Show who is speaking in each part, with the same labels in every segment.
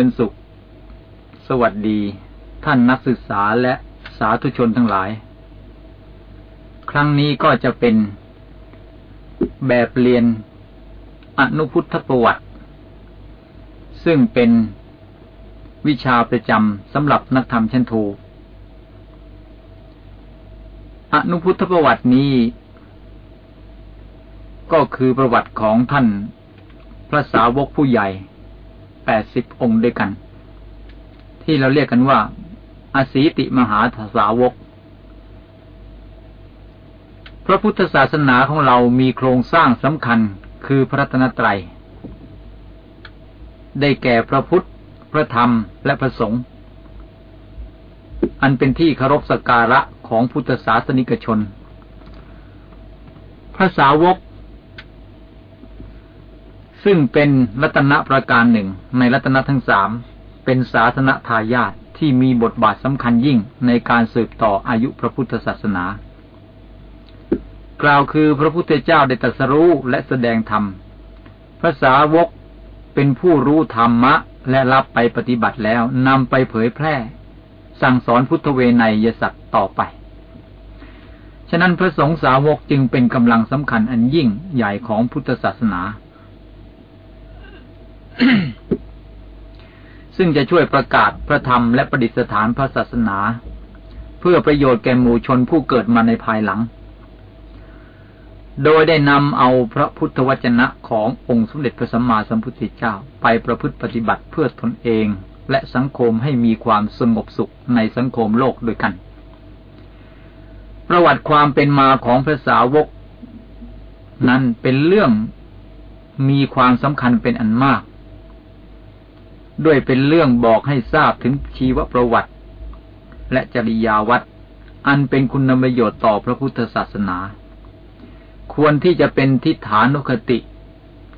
Speaker 1: เป็นสุข สวัสดี ท่านนักศึกษาและสาธุชนทั้งหลาย ครั้งนี้ก็จะเป็นแบบเรียนอนุพุทธประวัติ ซึ่งเป็นวิชาประจำสำหรับนักธรรมชั้นโทอนุพุทธประวัตินี้ ก็คือประวัติของท่านพระสาวกผู้ใหญ่ แปดสิบองค์ด้วยกัน ที่เราเรียกกันว่าอาศีติมหาสาวก พระพุทธศาสนาของเรามีโครงสร้างสำคัญคือพระตนตรัย ได้แก่พระพุทธ พระธรรม และพระสงฆ์ อันเป็นที่เคารพสักการะของพุทธศาสนิกชน พระสาวก ซึ่งเป็นรัตนประการหนึ่งในรัตนทั้งสามเป็นศาสนทายาทที่มีบทบาทสำคัญยิ่งในการสืบต่ออายุพระพุทธศาสนา กล่าวคือพระพุทธเจ้าได้ตรัสรู้และแสดงธรรมพระสาวกเป็นผู้รู้ธรรมะและรับไปปฏิบัติแล้วนำไปเผยแพร่ สั่งสอนพุทธเวไนยสัตว์ต่อไป ฉะนั้นพระสงฆ์สาวกจึงเป็นกำลังสำคัญอันยิ่งใหญ่ของพุทธศาสนา ซึ่งจะช่วยประกาศพระธรรมและประดิษฐานพระศาสนา เพื่อประโยชน์แก่หมู่ชนผู้เกิดมาในภายหลัง โดยได้นำเอาพระพุทธวจนะขององค์สมเด็จพระสัมมาสัมพุทธเจ้าไปประพฤติปฏิบัติเพื่อตนเอง และสังคมให้มีความสงบสุขในสังคมโลกด้วยกัน ประวัติความเป็นมาของพระสาวกนั้นเป็นเรื่องมีความสำคัญเป็นอันมาก ด้วยเป็นเรื่องบอกให้ทราบถึงชีวประวัติ และจริยาวัดอันเป็นคุณประโยชน์ต่อพระพุทธศาสนา ควรที่จะเป็นทิฏฐานุคติ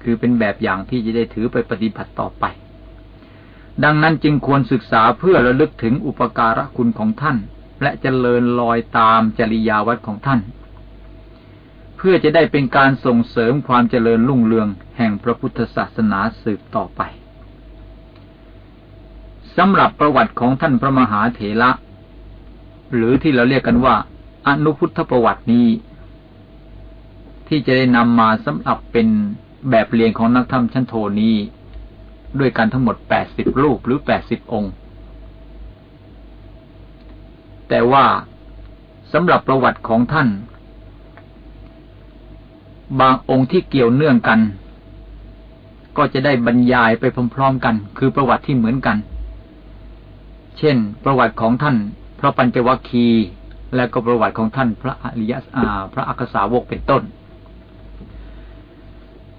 Speaker 1: คือเป็นแบบอย่างที่จะได้ถือไปปฏิบัติต่อไป ดังนั้นจึงควรศึกษาเพื่อระลึกถึงอุปการะคุณของท่าน และเจริญลอยตามจริยาวัดของท่าน เพื่อจะได้เป็นการส่งเสริมความเจริญรุ่งเรืองแห่งพระพุทธศาสนาสืบต่อไป สำหรับประวัติของท่านพระมหาเถระหรือที่เราเรียกกันว่า อนุพุทธประวัตินี้ ที่จะได้นำมาสำหรับเป็นแบบเรียนของนักธรรมชั้นโทนี้ ด้วยกันทั้งหมดแปดสิบรูปหรือแปดสิบองค์ แต่ว่าสำหรับประวัติของท่าน บางองค์ที่เกี่ยวเนื่องกัน ก็จะได้บรรยายไปพร้อมๆกัน คือประวัติที่เหมือนกัน เช่น ประวัติของท่านพระปัญจวัคคีย์และก็ประวัติของท่านพระอริยาพระอักษาวกเป็นต้น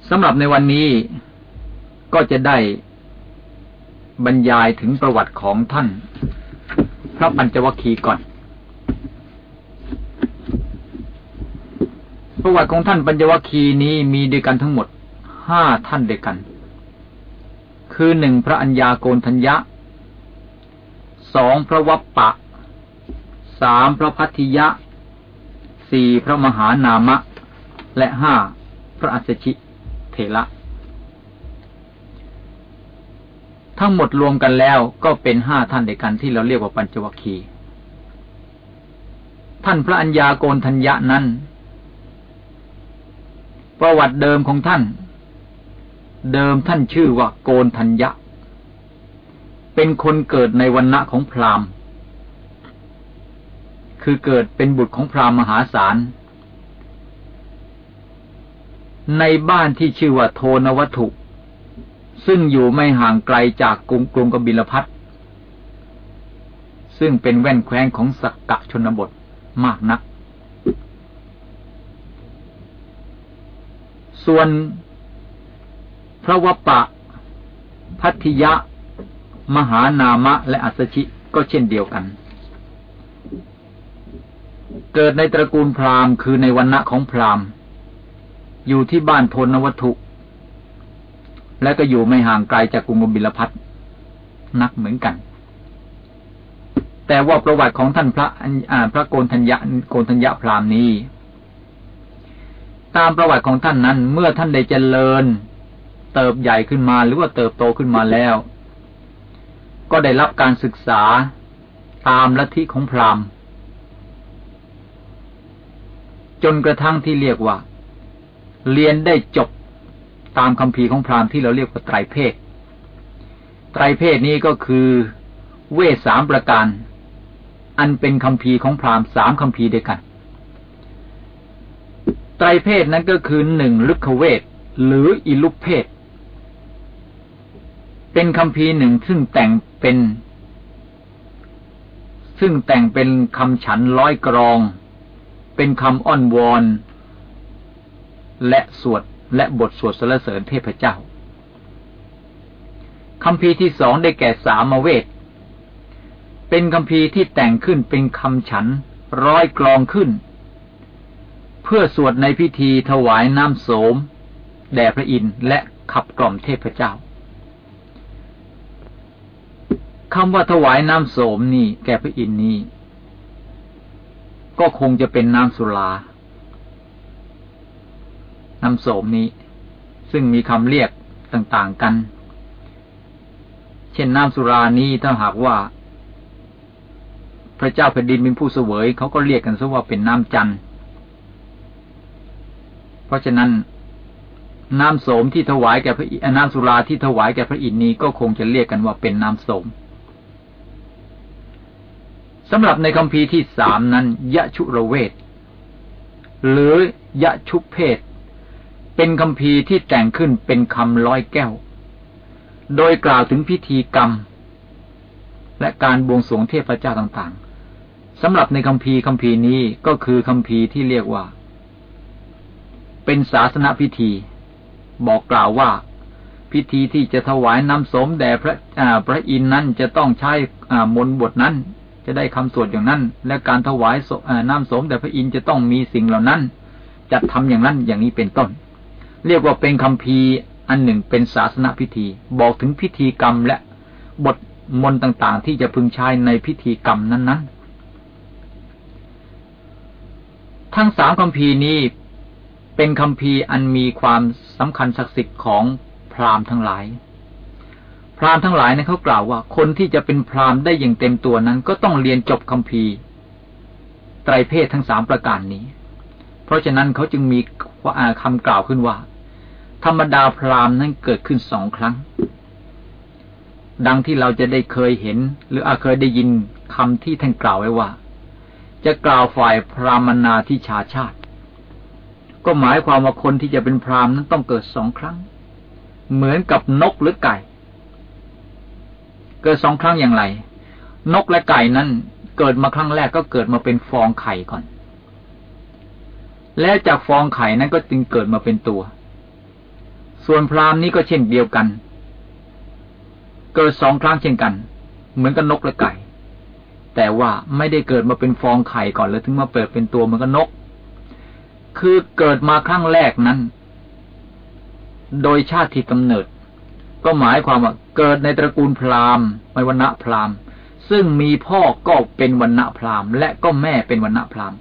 Speaker 1: สำหรับในวันนี้ก็จะได้บรรยายถึงประวัติของท่าน พระปัญจวัคคีย์ก่อน ประวัติของท่านปัญจวัคคีย์นี้มีด้วยกันทั้งหมดห้าท่านด้วยกัน คือหนึ่งพระัญญาโกนทัญญะ สองพระวัปปะ สามพระพัทธิยะ สี่พระมหานามะ และห้าพระอัศชิเถระทั้งหมดรวมกันแล้วก็เป็นห้าท่านเดียกันที่เราเรียกว่าปัญจวัคคีย์ท่านพระัญญาโกนทัญญะนั้น ประวัติเดิมของท่าน เดิมท่านชื่อว่าโกนทัญญะ เป็นคนเกิดในวันณะของพราหมณ์ คือเกิดเป็นบุตรของพราหมณ์มหาศาล ในบ้านที่ชื่อว่าโทนวัตถุ ซึ่งอยู่ไม่ห่างไกลจากกรุงกรุงกบิลพัทซึ่งเป็นแว่นแคว้นของสักกะชนบทมากนัก ส่วนพระวปะ พัทยะ มหานามะและอัสชิก็เช่นเดียวกัน เกิดในตระกูลพราหมณ์คือในวันณะของพราหมณ์ อยู่ที่บ้านทนวัตถุ และก็อยู่ไม่ห่างไกลจากกรุงบิลพัทนักเหมือนกัน แต่ว่าประวัติของท่านพระพระโกนธัญญะโกนธัญญะพรามนี้ ตามประวัติของท่านนั้น เมื่อท่านได้เจริญ เติบใหญ่ขึ้นมาหรือว่าเติบโตขึ้นมาแล้ว ก็ได้รับการศึกษาตามลัทธิของพราหมณ์ จนกระทั่งที่เรียกว่า เรียนได้จบตามคำพีของพราหมณ์ที่เราเรียกว่าไตรเพศ ไตรเพศนี้ก็คือเวสสามประการ อันเป็นคำพีของพราหมณ์สามคำพีด้วยกัน ไตรเพศนั้นก็คือหนึ่งลึกเวทหรืออิลุเพศ เป็นคำพีหนึ่งซึ่งแต่งเป็น ซึ่งแต่งเป็นคำฉันร้อยกรอง เป็นคำอ้อนวอน และสวดและบทสวดสรรเสริญเทพเจ้าคำพีที่สองได้แก่สามเวท เป็นคำพีที่แต่งขึ้นเป็นคำฉันร้อยกรองขึ้น เพื่อสวดในพิธีถวายน้ำโสม แด่พระอินทร์และขับกล่อมเทพเจ้า คำว่าถวายน้ำโสมนี่ แก่พระอินทร์นี้ ก็คงจะเป็นน้ำสุรา น้ำโสมนี้ ซึ่งมีคำเรียกต่างๆกัน เช่นน้ำสุรานี้ถ้าหากว่า พระเจ้าแผ่นดินเป็นผู้เสวยเขาก็เรียกกันซะว่าเป็นน้ำจันทร์เพราะฉะนั้นน้ำโสมที่ถวายแก่พระอิน้ำสุราที่ถวายแก่พระอินทร์นี้ก็คงจะเรียกกันว่าเป็นน้ำโสม สำหรับในคำพีที่สามนั้น ยะชุระเวท หรือยะชุเพศ เป็นคำพีที่แต่งขึ้นเป็นคำร้อยแก้ว โดยกล่าวถึงพิธีกรรม และการบวงสรวงเทพเจ้าต่างๆสำหรับในคำพีคำพีนี้ก็คือคำพีที่เรียกว่า เป็นศาสนพิธี บอกกล่าวว่าพิธีที่จะถวายน้ำสมแด่พระพระอินนั้นจะต้องใช้มนบทนั้น จะได้คำสวดอย่างนั้น และการถวายน้ำสมแด่พระอินทร์จะต้องมีสิ่งเหล่านั้น จัดทำอย่างนั้นอย่างนี้เป็นต้น เรียกว่าเป็นคำพีอันหนึ่งเป็นศาสนพิธี บอกถึงพิธีกรรมและบทมนต่างๆ ที่จะพึงใช้ในพิธีกรรมนั้นๆ ทั้งสามคำพีนี้เป็นคำพีอันมีความสำคัญศักดิ์สิทธิ์ของพราหมณ์ทั้งหลาย พรามทั้งหลายเนี่ยเขากล่าวว่า คนที่จะเป็นพรามได้อย่างเต็มตัวนั้น ก็ต้องเรียนจบคำพีไตรเพศทั้งสามประการนี้ เพราะฉะนั้นเขาจึงมีคำกล่าวขึ้นว่า ธรรมดาพรามนั้นเกิดขึ้นสองครั้ง ดังที่เราจะได้เคยเห็น หรืออาเคยได้ยินคำที่ท่านกล่าวไว้ว่า จะกล่าวฝ่ายพรามนาที่ชาชาติ ก็หมายความว่าคนที่จะเป็นพรามนั้นต้องเกิดสองครั้ง เหมือนกับนกหรือไก่ เกิดสองครั้งอย่างไร นกและไก่นั้นเกิดมาครั้งแรกก็เกิดมาเป็นฟองไข่ก่อน แล้วจากฟองไข่นั้นก็จึงเกิดมาเป็นตัว ส่วนพราหมณ์นี้ก็เช่นเดียวกัน เกิดสองครั้งเช่นกัน เหมือนกับนกและไก่ แต่ว่าไม่ได้เกิดมาเป็นฟองไข่ก่อนแล้วถึงมาเปิดเป็นตัวเหมือนกับนก คือเกิดมาครั้งแรกนั้น โดยชาติที่กำเนิด ก็หมายความว่าเกิดในตระกูลพราหมณ์ในวันณะพราหมณ์ ซึ่งมีพ่อก็เป็นวันณะพราหมณ์ และก็แม่เป็นวันณะพราหมณ์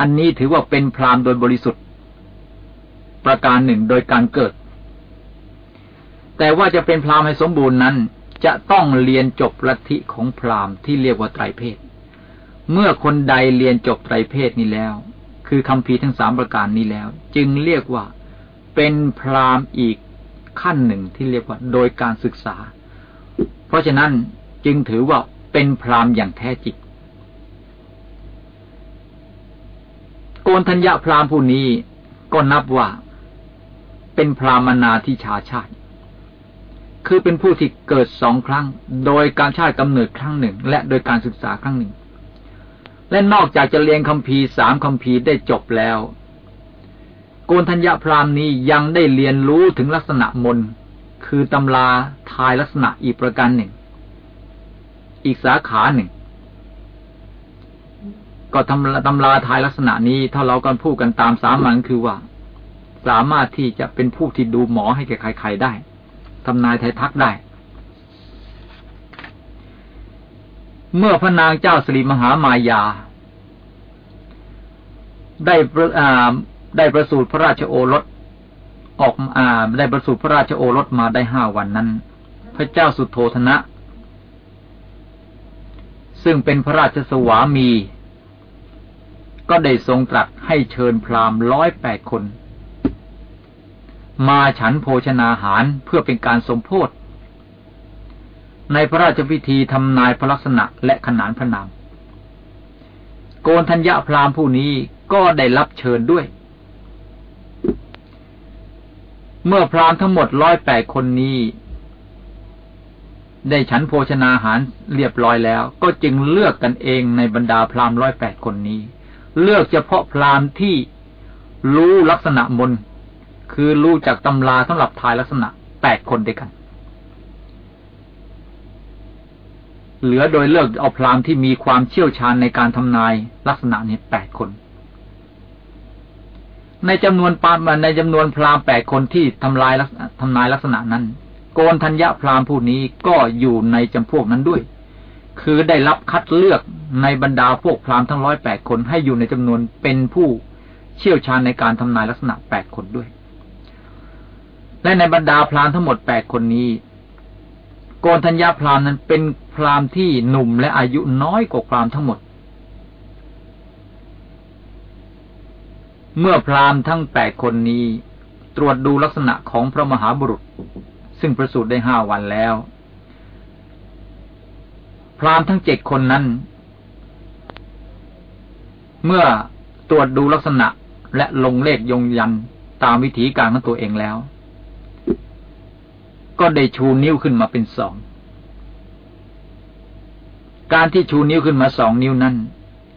Speaker 1: อันนี้ถือว่าเป็นพราหมณ์โดยบริสุทธิ์ ประการหนึ่งโดยการเกิด แต่ว่าจะเป็นพราหมณ์ให้สมบูรณ์นั้น จะต้องเรียนจบลัทธิของพราหมณ์ที่เรียกว่าไตรเพศ เมื่อคนใดเรียนจบไตรเพศนี้แล้ว คือคำพีทั้งสามประการนี้แล้ว จึงเรียกว่าเป็นพราหมณ์อีก ขั้นหนึ่งที่เรียกว่าโดยการศึกษา เพราะฉะนั้นจึงถือว่าเป็นพรามอย่างแท้จริงโกนธัญญาพรามผู้นี้ก็นับว่าเป็นพรามนาที่ชาชาติ คือเป็นผู้ที่เกิดสองครั้ง โดยการชาติกำเนิดครั้งหนึ่ง และโดยการศึกษาครั้งหนึ่ง และนอกจากจะเรียนคำพีสามคำพีได้จบแล้ว โกนธัญญาพรามนี้ยังได้เรียนรู้ถึงลักษณะมน คือตำราทายลักษณะอีกประการหนึ่ง อีกสาขาหนึ่ง ก็ทำตำราทายลักษณะนี้ ถ้าเรากันพูดกันตามสามัญคือว่า สามารถที่จะเป็นผู้ที่ดูหมอให้แก่ใครๆได้ทำนายไทยทักได้ เมื่อพระนางเจ้าสิริมหามายา ได้ ได้ประสูติพระราชโอรสออกอ่าได้ประสูติพระราชโอรสมาได้ห้าวันนั้น พระเจ้าสุโธธนะ ซึ่งเป็นพระราชสวามี ก็ได้ทรงตรัสให้เชิญพราหมณ์ร้อยแปดคน มาฉันโภชนาหารเพื่อเป็นการสมโพธในพระราชพิธีทำนายพระลักษณะและขนานพระนาม โกนธัญญาพราหมณ์ผู้นี้ก็ได้รับเชิญด้วย เมื่อพรามทั้งหมดร้อยแปดคนนี้ ได้ฉันโภชนาหารเรียบร้อยแล้ว ก็จึงเลือกกันเองในบรรดาพรามร้อยแปดคนนี้ เลือกเฉพาะพรามที่รู้ลักษณะมนคือรู้จากตำราสำหรับทายลักษณะแปดคนด้วยกัน เหลือโดยเลือกเอาพรามที่มีความเชี่ยวชาญในการทำนายลักษณะนี้แปดคน ในจำนวนปาในจำนวนพราหมณ์แปดคนที่ทำลายทำนายลักษณะนั้น โกนธัญญาพราหมณ์ผู้นี้ก็อยู่ในจำพวกนั้นด้วย คือได้รับคัดเลือกในบรรดาพวกพราหมณ์ทั้งร้อยแปดคนให้อยู่ในจำนวนเป็นผู้เชี่ยวชาญในการทำนายลักษณะแปดคนด้วย และในบรรดาพราหมณ์ทั้งหมดแปดคนนี้ โกนธัญญาพราหมณ์นั้นเป็นพราหมณ์ที่หนุ่มและอายุน้อยกว่าพราหมณ์ทั้งหมด เมื่อพราหมณ์ทั้งแปดคนนี้ ตรวจดูลักษณะของพระมหาบุรุษ ซึ่งประสูติได้ห้าวันแล้ว พรามทั้งเจ็ดคนนั้น เมื่อตรวจดูลักษณะและลงเลขยงยันตามวิธีการของตัวเองแล้ว ก็ได้ชูนิ้วขึ้นมาเป็นสอง การที่ชูนิ้วขึ้นมาสองนิ้วนั้น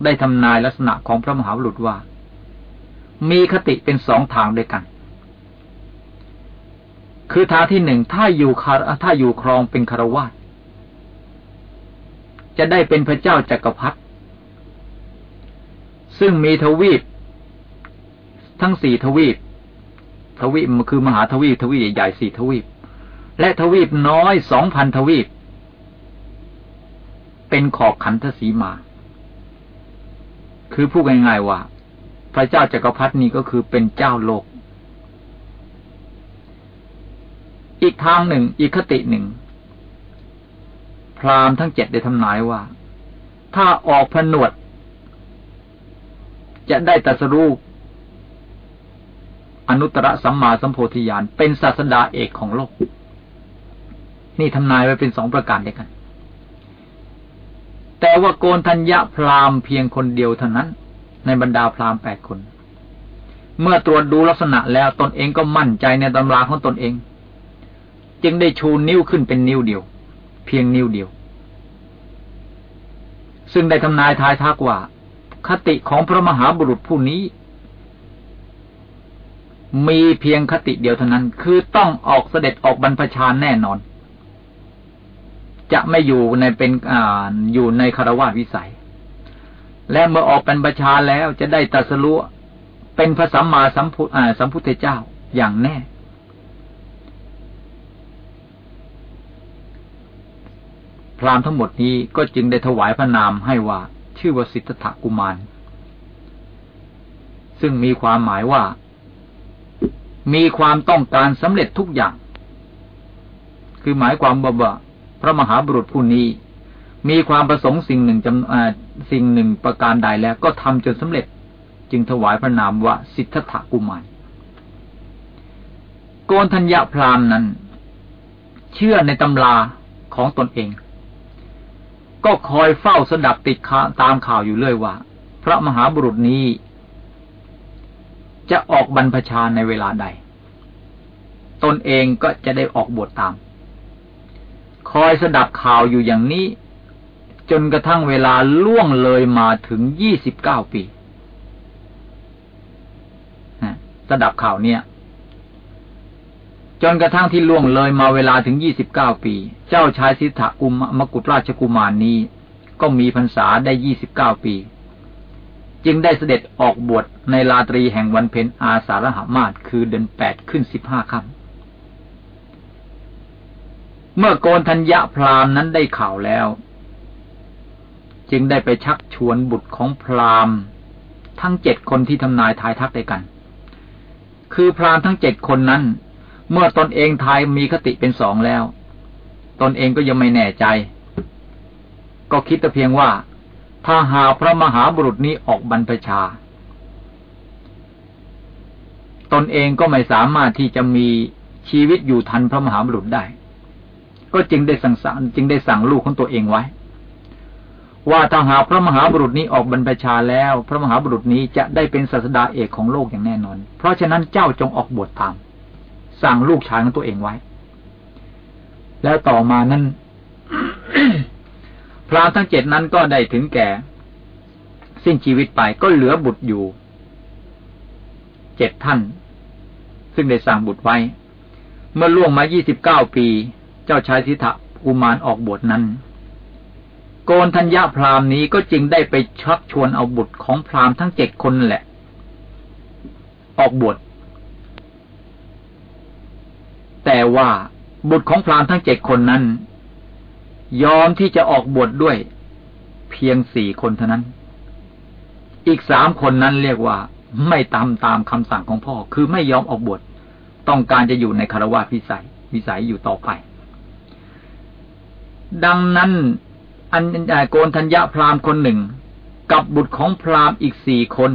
Speaker 1: ได้ทำนายลักษณะของพระมหาบุรุษว่า มีคติเป็นสองทางด้วยกัน คือทางที่หนึ่งถ้าอยู่คาถ้าอยู่ครองเป็นคารวะจะได้เป็นพระเจ้าจักรพรรดิซึ่งมีทวีป ทั้งสี่ทวีป ทวีปคือมหาทวีปทวีปใหญ่สี่ทวีป และทวีปน้อยสองพันทวีป เป็นขอบขันธสีมา คือพูดง่ายๆว่า พระเจ้าจักรพรรดินี้ก็คือเป็นเจ้าโลก อีกทางหนึ่ง อีกคติหนึ่ง พราหมณ์ทั้งเจ็ดได้ทำนายว่า ถ้าออกผนวด จะได้ตัสรูป อนุตตรสัมมาสัมโพธิญาณเป็นศาสดาเอกของโลก นี่ทำนายไว้เป็นสองประการเดียวกัน แต่ว่าโกนธัญญาพราหมณ์เพียงคนเดียวเท่านั้น ในบรรดาพราหมณ์แปดคน เมื่อตรวจดูลักษณะแล้วตนเองก็มั่นใจในตำราของตนเอง จึงได้ชูนิ้วขึ้นเป็นนิ้วเดียว เพียงนิ้วเดียว ซึ่งได้ทำนายทายทักว่า คติของพระมหาบุรุษผู้นี้ มีเพียงคติเดียวเท่านั้น คือต้องออกเสด็จออกบรรพชาแน่นอน จะไม่อยู่ในเป็นอ่าอยู่ในคารวะวิสัย และเมื่อออกเป็นประชาแล้วจะได้ตัสรุเป็นพระสัมมาสัมพุทธสัมพุทธเจ้าอย่างแน่ พรามทั้งหมดนี้ก็จึงได้ถวายพระนามให้ว่าชื่อว่าสิทธัตถกุมาร ซึ่งมีความหมายว่า มีความต้องการสำเร็จทุกอย่าง คือหมายความว่าพระมหาบุรุษผู้นี้ มีความประสงค์สิ่งหนึ่งจำสิ่งหนึ่งประการใดแล้ว ก็ทำจนสำเร็จ จึงถวายพระนามว่าสิทธัตถกุมารโกนธัญญาพราหมนั้น เชื่อในตำราของตนเอง ก็คอยเฝ้าสดับติดตามข่าวอยู่เรื่อยว่า พระมหาบุรุษนี้ จะออกบรรพชาในเวลาใด ตนเองก็จะได้ออกบวชตาม คอยสดับข่าวอยู่อย่างนี้ จนกระทั่งเวลาล่วงเลยมาถึงยี่สิบเก้าปีสดับข่าวเนี่ย จนกระทั่งที่ล่วงเลยมาเวลาถึงยี่สิบเก้าปี เจ้าชายสิทธกุมมกุฎราชกุมารนนี้ ก็มีพรรษาได้ยี่สิบเก้าปี จึงได้เสด็จออกบวชในราตรีแห่งวันเพ็ญอาสาฬหามาศคือเดือนแปดขึ้นสิบห้าค่ำเมื่อโกนธัญญาพรามนั้นได้ข่าวแล้ว จึงได้ไปชักชวนบุตรของพราหมณ์ ทั้งเจ็ดคนที่ทำนายทายทักด้กัน คือพราหมณ์ทั้งเจ็ดคนนั้น เมื่อตนเองทายมีคติเป็นสองแล้ว ตนเองก็ยังไม่แน่ใจ ก็คิดแต่เพียงว่า ถ้าหาพระมหาบุรุษนี้ออกบรรพชา ตนเองก็ไม่สามารถที่จะมีชีวิตอยู่ทันพระมหาบุรุษได้ ก็จึงได้สั่งสั่งจึงได้สั่งลูกของตัวเองไว้ ว่าถ้าหาพระมหาบุรุษนี้ออกบรรพชาแล้ว พระมหาบุรุษนี้จะได้เป็นศาสดาเอกของโลกอย่างแน่นอน เพราะฉะนั้นเจ้าจงออกบวชตาม สั่งลูกชายของตัวเองไว้ แล้วต่อมานั้นพรามทั้งเจ็ดนั้นก็ได้ถึงแก่ สิ้นชีวิตไปก็เหลือบุตรอยู่เจ็ดท่าน ซึ่งได้สั่งบุตรไว้ เมื่อล่วงมายี่สิบเก้าปี เจ้าชายสิทธะกุมารออกบวชนั้น โกนธัญญาพราหมนี้ก็จึงได้ไปชักชวนเอาบุตรของพราหมณ์ทั้งเจ็ดคนแหละ ออกบวชแต่ว่าบุตรของพราหมณ์ทั้งเจ็ดคนนั้น ยอมที่จะออกบวชดด้วย เพียงสี่คนเท่านั้น อีกสามคนนั้นเรียกว่า ไม่ตามตามคำสั่งของพ่อ คือไม่ยอมออกบวชต้องการจะอยู่ในคารวะพิสัย วิสัยอยู่ต่อไป ดังนั้น อันโกนธัญญาพราหมณ์คนหนึ่ง กับบุตรของพราหมณ์อีกสี่คน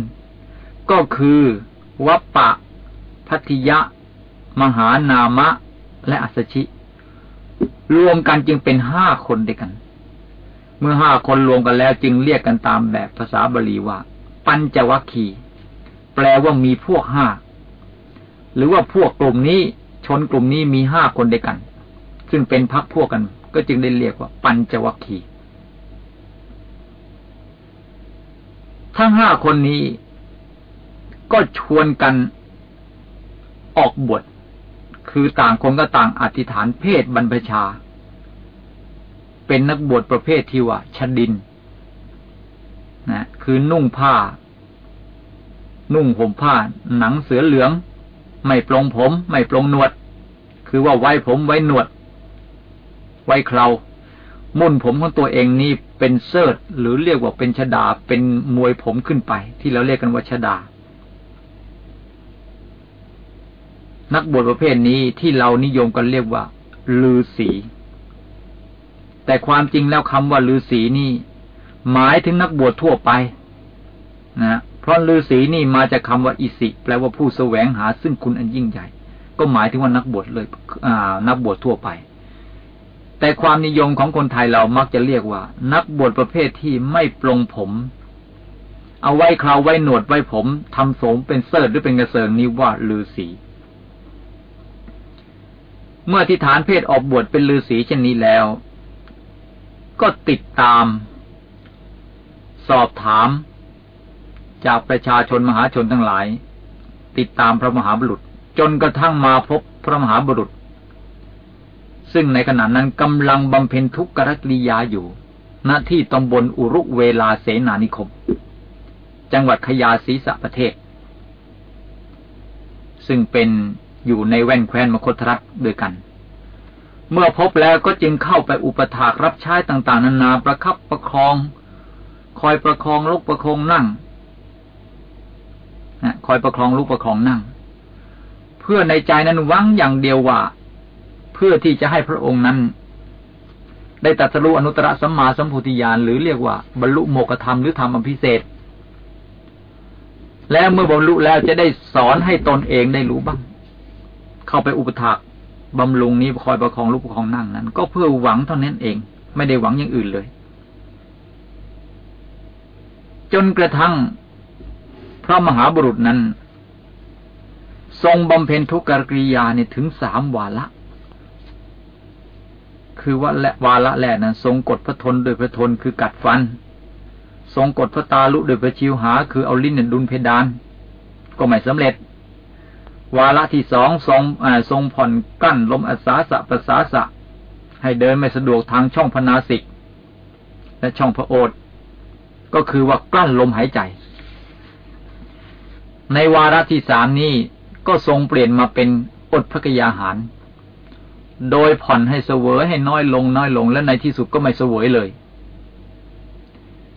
Speaker 1: ก็คือวัปปะ พัทยะ มหานามะ และอัสชิ รวมกันจึงเป็นห้าคนด้วยกัน เมื่อห้าคนรวมกันแล้วจึงเรียกกันตามแบบภาษาบาลีว่า ปัญจวัคคีแปลว่ามีพวกห้าหรือว่าพวกกลุ่มนี้ชนกลุ่มนี้มีห้าคนด้วยกัน ซึ่งเป็นพักพวกกัน ก็จึงได้เรียกว่าปัญจวัคคี ทั้งห้าคนนี้ก็ชวนกันออกบวชคือต่างคนก็ต่างอธิษฐานเพศบรรพชา เป็นนักบวชประเภทที่ว่าชดินนะคือนุ่งผ้า นุ่งห่มผ้า หนังเสือเหลือง ไม่ปลงผม ไม่ปลงหนวด คือว่าไว้ผมไว้หนวด ไว้เครา มุ่นผมของตัวเองนี่เป็นเซิร์หรือเรียกว่าเป็นชดาเป็นมวยผมขึ้นไป ที่เราเรียกกันว่าชดา นักบวชประเภทนี้ที่เรานิยมกันเรียกว่าลือสีแต่ความจริงแล้วคำว่าลือสีนี่ หมายถึงนักบวชทั่วไปนะเพราะลือสีนี่มาจากคาว่าอิสิ แปลว่าผู้แสวงหาซึ่งคุณอันยิ่งใหญ่ ก็หมายถึงว่านักบวชเลยอ่านักบวชทั่วไป แต่ความนิยมของคนไทยเรามักจะเรียกว่า นักบวชประเภทที่ไม่ปลงผม เอาไว้คราวไว้หนวดไว้ผมทำสมเป็นเสิร์หรือเป็นกระเซิงนี่ว่าลือสีเมื่อที่ฐานเพศออกบวชเป็นฤาษีเช่นนี้แล้ว ก็ติดตาม สอบถาม จากประชาชนมหาชนทั้งหลาย ติดตามพระมหาบุรุษ จนกระทั่งมาพบพระมหาบุรุษ ซึ่งในขณะนั้นกำลังบำเพ็ญทุกขกริยาอยู่ ณที่ตำบลอุรุเวลาเสนานิคม จังหวัดขยาศีสะประเทศ ซึ่งเป็นอยู่ในแว่นแคว้นมคธรัฐด้วยกัน เมื่อพบแล้วก็จึงเข้าไปอุปถากรับใช้ต่างๆ นานาประคับประคอง คอยประคองลุกประคองนั่งคอยประคองลุกประคองนั่ง เพื่อในใจนั้นหวังอย่างเดียวว่า พื่อที่จะให้พระองค์นั้น ได้ตัดสรุอนุตตรสัมมาสัมพุทธิญาณหรือเรียกว่าบรรลุโมกธรรมหรือธรรมอภิเศษแล้วเมื่อบรรลุแล้วจะได้สอนให้ตนเองได้รู้บ้าง เข้าไปอุปถากบำรุงนี้คอยประคองลูกประคองนั่งนั้น ก็เพื่อหวังเท่านั้นเอง ไม่ได้หวังอย่างอื่นเลย จนกระทั่งพระมหาบุรุษนั้น ทรงบำเพ็ญทุกขกริยาเนี่ยถึงสามวาระ คือว่าและวาระแรกนั้นทรงกดพระทนโดยพระทนคือกัดฟัน ทรงกดพระตาลุโดยพระชิวหา คือเอาลิ้นดุนเพดาน ก็ไม่สำเร็จ วาระที่สองทรงทรงผ่อนกั้นลมอัศาสะประสาสะ ให้เดินไม่สะดวกทางช่องพนาสิก และช่องพระโอษก็คือว่ากลั้นลมหายใจ ในวาระที่สามนี้ก็ทรงเปลี่ยนมาเป็นอดพระกยาหาร โดยผ่อนให้เสวยให้น้อยลงน้อยลง และในที่สุดก็ไม่เสวยเลย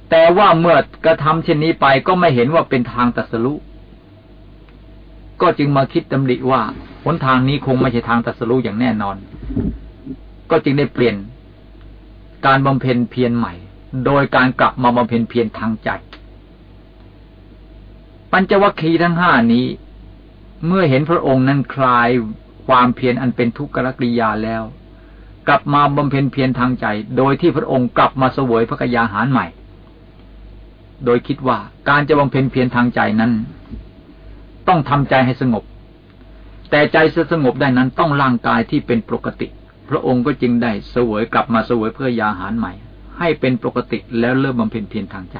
Speaker 1: แต่ว่าเมื่อกระทำเช่นนี้ไปก็ไม่เห็นว่าเป็นทางตัสรุก็จึงมาคิดดำริว่าหนทางนี้คงไม่ใช่ทางตัสู้อย่างแน่นอน ก็จึงได้เปลี่ยนการบำเพ็ญเพียรใหม่ โดยการกลับมาบำเพ็ญเพียรทางใจ ปัญจวัคคีย์ทั้งห้านี้ เมื่อเห็นพระองค์นั้นคลาย ความเพียรอันเป็นทุกขกริยาแล้ว กลับมาบำเพ็ญเพียรทางใจ โดยที่พระองค์กลับมาเสวยพระกยาหารใหม่ โดยคิดว่าการจะบำเพ็ญเพียรทางใจนั้น ต้องทำใจให้สงบ แต่ใจจะสงบได้นั้นต้องร่างกายที่เป็นปกติ พระองค์ก็จึงได้เสวยกลับมาเสวยเพื่อยาหารใหม่ ให้เป็นปกติแล้วเริ่มบำเพ็ญเพียรทางใจ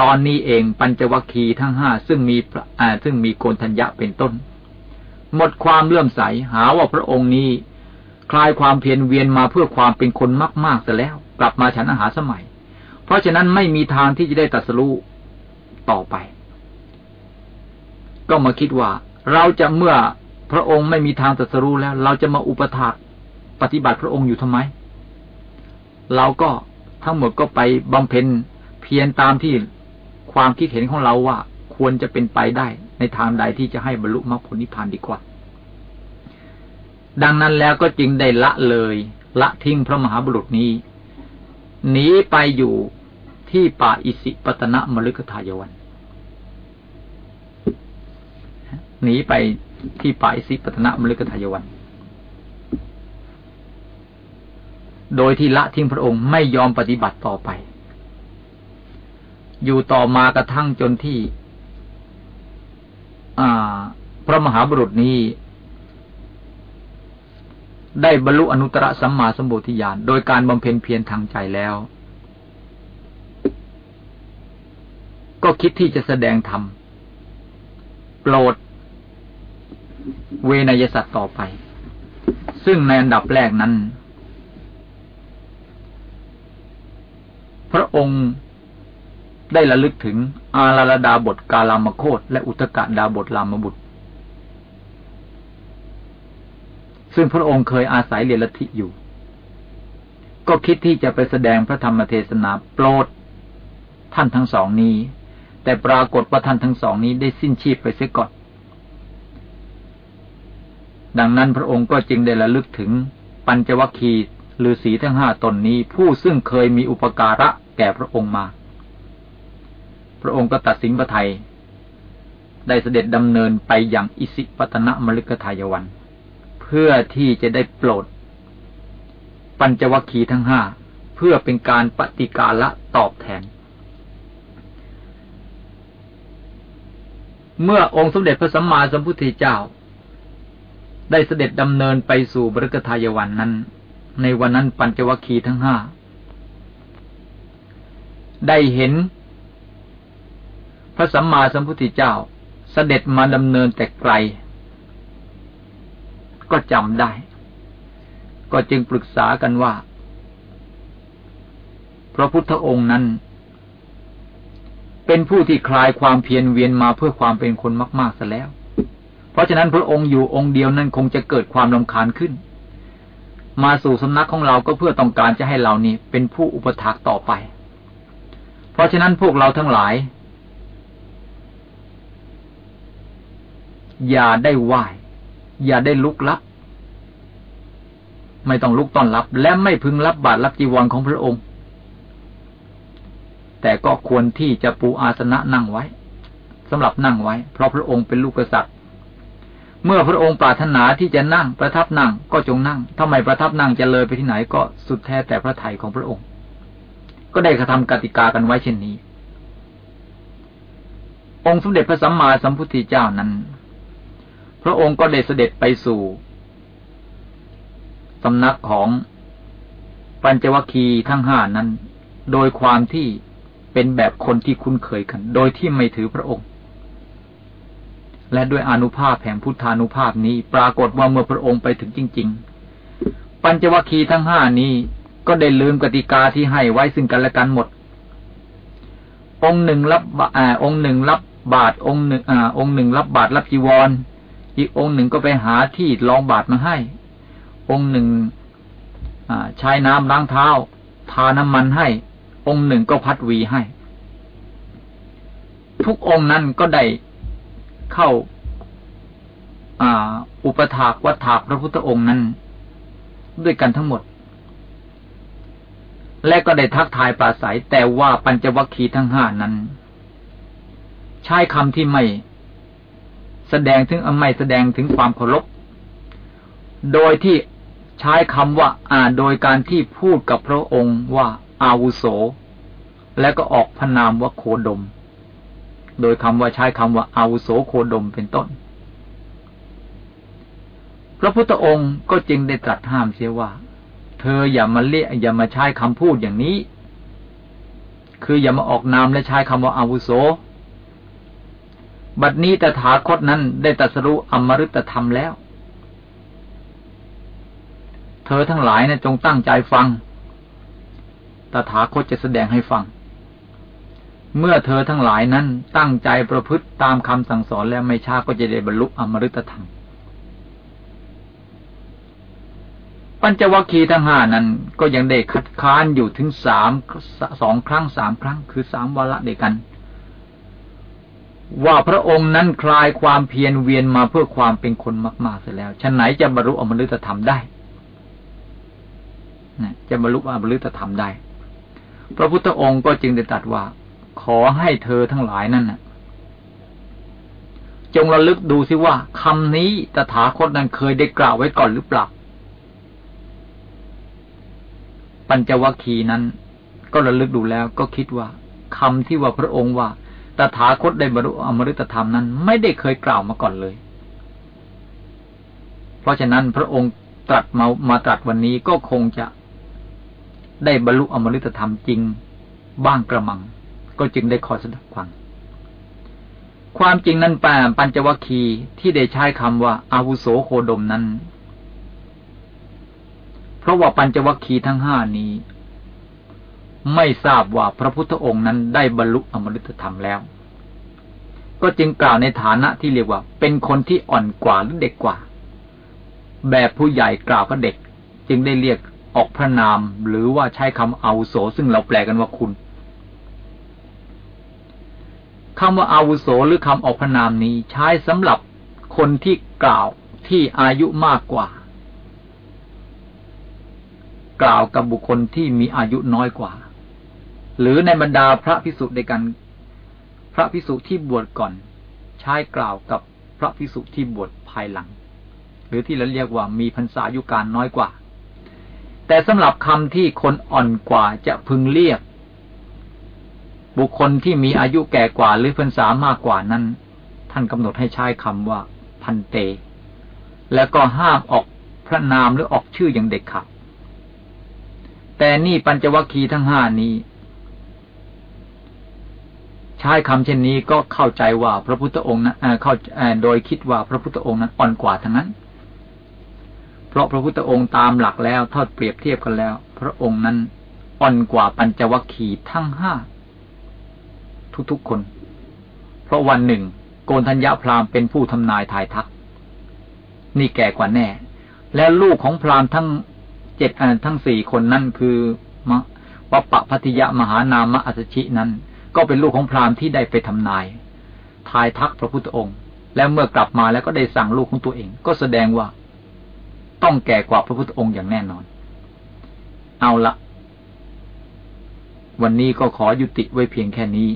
Speaker 1: ตอนนี้เองปัญจวัคคีย์ทั้งห้าซึ่งมีซึ่งมีโกนทัญญะเป็นต้น หมดความเลื่อมใสหาว่าพระองค์นี้ คลายความเพียรเวียนมาเพื่อความเป็นคนมากๆแต่แล้ว กลับมาฉันอาหารสมัย เพราะฉะนั้นไม่มีทางที่จะได้ตัดสู้ต่อไป ก็มาคิดว่า เราจะเมื่อพระองค์ไม่มีทางตัดสู้แล้ว เราจะมาอุปถากปฏิบัติพระองค์อยู่ทำไม เราก็ทั้งหมดก็ไปบำเพ็ญเพียรตามที่ความคิดเห็นของเราว่าควรจะเป็นไปได้ ในทางใดที่จะให้บรรลุมรรคผลนิพพานดีกว่า ดังนั้นแล้วก็จึงได้ละเลย ละทิ้งพระมหาบุรุษนี้หนีไปอยู่ที่ป่าอิสิปตนะมฤคทายวันหนีไปที่ป่าอิสิปตนะมฤคทายวัน โดยที่ละทิ้งพระองค์ไม่ยอมปฏิบัติต่อไป อยู่ต่อมากระทั่งจนที่ พระมหาบุรุษนี้ ได้บรรลุอนุตตรสัมมาสัมปธิญาณโดยการบำเพ็ญเพียรทางใจแล้ว ก็คิดที่จะแสดงธรรมโปรด เวนยสัตว์ต่อไป ซึ่งในอันดับแรกนั้น พระองค์ ได้ระลึกถึงอาราลดาบทกาลามโคตและอุตกะดาบทรามบุตร ซึ่งพระองค์เคยอาศัยเรียนลัทธิอยู่ ก็คิดที่จะไปแสดงพระธรรมเทศนาโปรด ท่านทั้งสองนี้ แต่ปรากฏว่าท่านทั้งสองนี้ได้สิ้นชีพไปเสียก่อน ดังนั้นพระองค์ก็จึงได้ระลึกถึงปัญจวัคคีย์ฤาษีทั้งห้าตนนี้ผู้ซึ่งเคยมีอุปการะแก่พระองค์มา ระองค์ก็ตัดสินพระไทย ได้เสด็จดำเนินไปอย่างอิสิปตนะมฤคทายวัน เพื่อที่จะได้โปรด ปัญจวัคคีย์ทั้งห้าเพื่อเป็นการปฏิกาละตอบแทน เมื่อองค์สมเด็จพระสัมมาสัมพุทธเจ้า ได้เสด็จดำเนินไปสู่บริกทายวันนั้น ในวันนั้นปัญจวัคคีย์ทั้งห้าได้เห็น พระสัมมาสัมพุทธเจ้าเสด็จมาดำเนินแต่ไกล ก็จำได้ ก็จึงปรึกษากันว่า พระพุทธองค์นั้น เป็นผู้ที่คลายความเพียรเวียนมาเพื่อความเป็นคนมาก ๆซะแล้ว เพราะฉะนั้นพระองค์อยู่องค์เดียวนั้นคงจะเกิดความลำคาญขึ้น มาสู่สำนักของเราก็เพื่อต้องการจะให้เรานี่เป็นผู้อุปถักต่อไป เพราะฉะนั้นพวกเราทั้งหลาย อย่าได้ไหวอย่าได้ลุกลับ ไม่ต้องลุกต้อนรับ และไม่พึงรับบาตรรับจีวรของพระองค์ แต่ก็ควรที่จะปูอาสนะนั่งไว้สำหรับนั่งไว้ เพราะพระองค์เป็นลูกกษัตริย์ เมื่อพระองค์ปรารถนาที่จะนั่งประทับนั่งก็จงนั่งถ้าไม่ประทับนั่งจะเลยไปที่ไหนก็สุดแท้แต่พระไถ่ของพระองค์ ก็ได้กระทำกติกากันไว้เช่นนี้ องค์สมเด็จพระสัมมาสัมพุทธเจ้านั้น ระองค์ก็ได้เสด็จไปสู่สำนักของปัญจวัคคีย์ทั้งห้านั้น โดยความที่เป็นแบบคนที่คุ้นเคยกัน โดยที่ไม่ถือพระองค์ และด้วยอนุภาพแห่งพุทธานุภาพนี้ ปรากฏว่าเมื่อพระองค์ไปถึงจริง ๆ ปัญจวัคคีย์ทั้งห้านี้ก็ได้ลืมกติกาที่ให้ไว้ซึ่งกันและกันหมด องค์หนึ่งรับอ่าองค์หนึ่งรับบาทองค์หนึ่งอ่าองค์หนึ่งรับบาทรับจีวร อีกองค์หนึ่งก็ไปหาที่รองบาทมาให้ องค์หนึ่งใช้น้ำล้างเท้า ทาน้ำมันให้ องค์หนึ่งก็พัดวีให้ ทุกองค์นั้นก็ได้เข้าอุปถากวัฏถากพระพุทธองค์นั้น ด้วยกันทั้งหมด และก็ได้ทักทายปราศัยแต่ว่าปัญจวัคคีย์ทั้งห้านั้น ใช้คำที่ไม่ แสดงถึงไม่แสดงถึงความเคารพ โดยที่ใช้คำว่าอ่าโดยการที่พูดกับพระองค์ว่าอาวุโส และก็ออกพนามว่าโคดม โดยคำว่าใช้คำว่าอาวุโสโคดมเป็นต้น พระพุทธองค์ก็จึงได้ตรัสห้ามเสียว่า เธออย่ามาเรียกอย่ามาใช้คำพูดอย่างนี้ คืออย่ามาออกนามและใช้คำว่าอาวุโส บัดนี้ตถาคตนั้นได้ตรัสรู้อมฤตธรรมแล้ว เธอทั้งหลายนะจงตั้งใจฟัง ตถาคตจะแสดงให้ฟัง เมื่อเธอทั้งหลายนั้นตั้งใจประพฤติตามคำสั่งสอนแล้วไม่ช้าก็จะได้บรรลุอมฤตธรรม ปัญจวัคคีย์ทั้งห้านั้น ก็ยังได้คัดค้านอยู่ถึงสามสองครั้งสามครั้ง คือสามวาระเดียวกัน ว่าพระองค์นั้นคลายความเพียรเวียนมาเพื่อความเป็นคนมากๆเสียแล้วฉันไหนจะบรรลุอมฤตธรรมได้จะบรรลุอรรลุธรรมได้ พระพุทธองค์ก็จึงได้ตรัสว่า ขอให้เธอทั้งหลายนั่นนะจงระลึกดูสิว่าคำนี้ตถาคตนั้นเคยได้กล่าวไว้ก่อนหรือเปล่า ปัญจวัคคีย์นั้น ก็ระลึกดูแล้วก็คิดว่าคำที่ว่าพระองค์ว่า ตถาคตได้บรรลุอมฤตธรรมนั้น ไม่ได้เคยกล่าวมาก่อนเลย เพราะฉะนั้นพระองค์ตรัสมามาตรัสวันนี้ก็คงจะได้บรรลุอมฤตธรรมจริงบ้างกระมัง ก็จึงได้คอยสดับฟังความจริงนั้นป่าปัญจวัคคีย์ที่ได้ใช้คำว่าอาวุโสโคดมนั้น เพราะว่าปัญจวัคคีย์ทั้งห้านี้ ไม่ทราบว่าพระพุทธองค์นั้นได้บรรลุอมฤตธรรมแล้ว ก็จึงกล่าวในฐานะที่เรียกว่า เป็นคนที่อ่อนกว่าหรือเด็กกว่า แบบผู้ใหญ่กล่าวกับเด็ก จึงได้เรียกออกพระนาม หรือว่าใช้คำอาวุโสซึ่งเราแปลกันว่าคุณคำว่าอาวุโสหรือคำออกพระนามนี้ใช้สำหรับคนที่กล่าวที่อายุมากกว่า กล่าวกับบุคคลที่มีอายุน้อยกว่า หรือในบรรดาพระพิสุในกันพระพิสุที่บวชก่อน ใช้กล่าวกับพระพิสุที่บวชภายหลัง หรือที่เราเรียกว่ามีพรรษาอายุการน้อยกว่า แต่สำหรับคำที่คนอ่อนกว่าจะพึงเรียก บุคคลที่มีอายุแก่กว่าหรือพรรษามากกว่านั้น ท่านกำหนดให้ใช้คำว่าพันเต แล้วก็ห้ามออกพระนามหรือออกชื่ออย่างเด็กขาดแต่นี่ปัญจวัคคีย์ทั้งห้านี้ ช้คำเช่นนี้ก็เข้าใจว่าพระพุทธองค์นั้นเข้าโดยคิดว่าพระพุทธองค์นั้นอ่อนกว่าทั้งนั้น เพราะพระพุทธองค์ตามหลักแล้วทอดเปรียบเทียบกันแล้ว พระองค์นั้นอ่อนกว่าปัญจวัคคีย์ทั้งห้าทุกๆคน เพราะวันหนึ่ง โกนธัญญาพราหมณ์เป็นผู้ทำนายทายทัก นี่แก่กว่าแน่ และลูกของพราหมณ์ทั้งเจ็ดทั้งสี่คนนั่นคือมะปปะพัทยมหานามะอัสชินั้น ก็เป็นลูกของพราหมณ์ที่ได้ไปทำนาย ทายทักพระพุทธองค์ และเมื่อกลับมาแล้วก็ได้สั่งลูกของตัวเอง ก็แสดงว่า ต้องแก่กว่าพระพุทธองค์อย่างแน่นอน เอาละวันนี้ก็ขอยุติไว้เพียงแค่นี้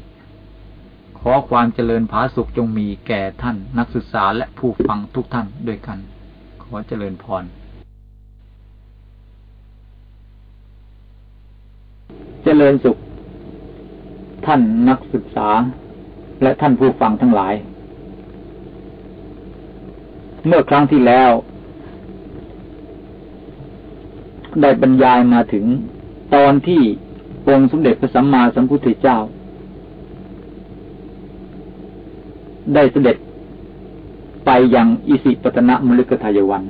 Speaker 1: ขอความเจริญผาสุขจงมีแก่ท่านนักศึกษาและผู้ฟังทุกท่านด้วยกัน ขอเจริญพรเจริญสุข ท่านนักศึกษา และท่านผู้ฟังทั้งหลาย เมื่อครั้งที่แล้ว ได้บรรยายมาถึงตอนที่องค์สมเด็จพระสัมมาสัมพุทธเจ้า ได้เสด็จไปยังอิสิปตนะมฤคทายวัน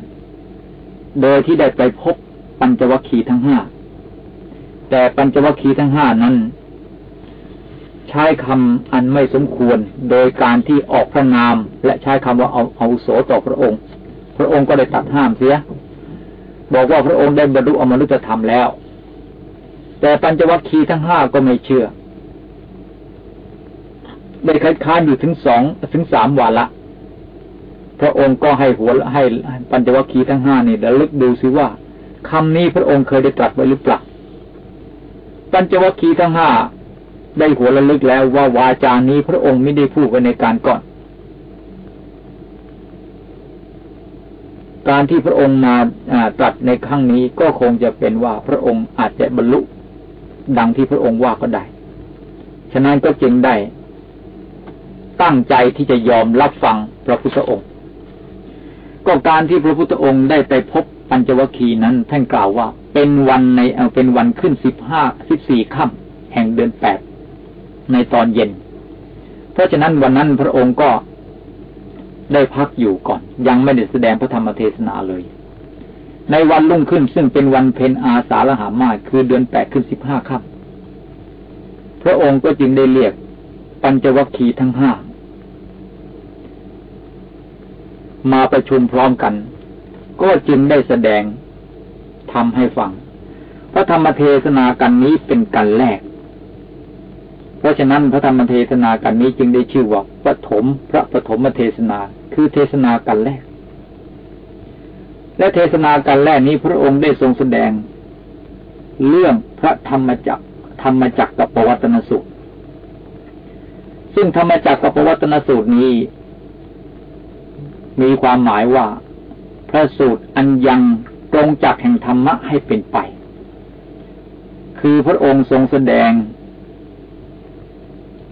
Speaker 1: โดยที่ได้ไปพบปัญจวัคคีย์ทั้งห้า แต่ปัญจวัคคีย์ทั้งห้านั้น ใช้คำอันไม่สมควร โดยการที่ออกพระนาม และใช้คำว่าเอาเอาโสต่อพระองค์ พระองค์ก็ได้ตัดห้ามเสีย บอกว่าพระองค์ได้บรรลุอมรุตธรรมแล้ว แต่ปัญจวัคคีย์ทั้งห้าก็ไม่เชื่อ ได้คัดค้านอยู่ถึงสองถึงสามวาระพระองค์ก็ให้หัวให้ปัญจวัคคีย์ทั้งห้านี่ระลึกดูซิว่าคำนี้พระองค์เคยได้ตรัสไว้หรือเปล่าปัญจวัคคีย์ทั้งห้า ได้หัวระลึกแล้วว่าวาจานี้พระองค์ไม่ได้พูดไว้ในการก่อน การที่พระองค์มาตรัสในครั้งนี้ก็คงจะเป็นว่าพระองค์อาจจะบรรลุ ดังที่พระองค์ว่าก็ได้ ฉะนั้นก็จึงได้ ตั้งใจที่จะยอมรับฟังพระพุทธองค์ ก็การที่พระพุทธองค์ได้ไปพบปัญจวัคคีย์นั้นท่านกล่าวว่า เป็นวันในเป็นวันขึ้นสิบห้าสิบสี่ค่ำแห่งเดือนแปด ในตอนเย็น เพราะฉะนั้นวันนั้นพระองค์ก็ได้พักอยู่ก่อน ยังไม่ได้แสดงพระธรรมเทศนาเลย ในวันรุ่งขึ้นซึ่งเป็นวันเพ็ญอาสาฬหามาคือเดือนแปดขึ้นสิบห้าค่ำพระองค์ก็จึงได้เรียกปัญจวัคคีย์ทั้งห้ามาประชุมพร้อมกัน ก็จึงได้แสดงทำให้ฟัง พระธรรมเทศนากันนี้เป็นกันแรก เพราะฉะนั้นพระธรรมเทศนากันนี้จึงได้ชื่อว่าปฐมพระปฐมเทศนา คือเทศนากันแรก และเทศนากันแรกนี้พระองค์ได้ทรงแสดง เรื่องพระธรรมจักธรรมจักกับปวัตนสูตร ซึ่งธรรมจักกับปวัตนสูตรนี้ มีความหมายว่า พระสูตรอันยังตรงจากแห่งธรรมะให้เป็นไป คือพระองค์ทรงแสดง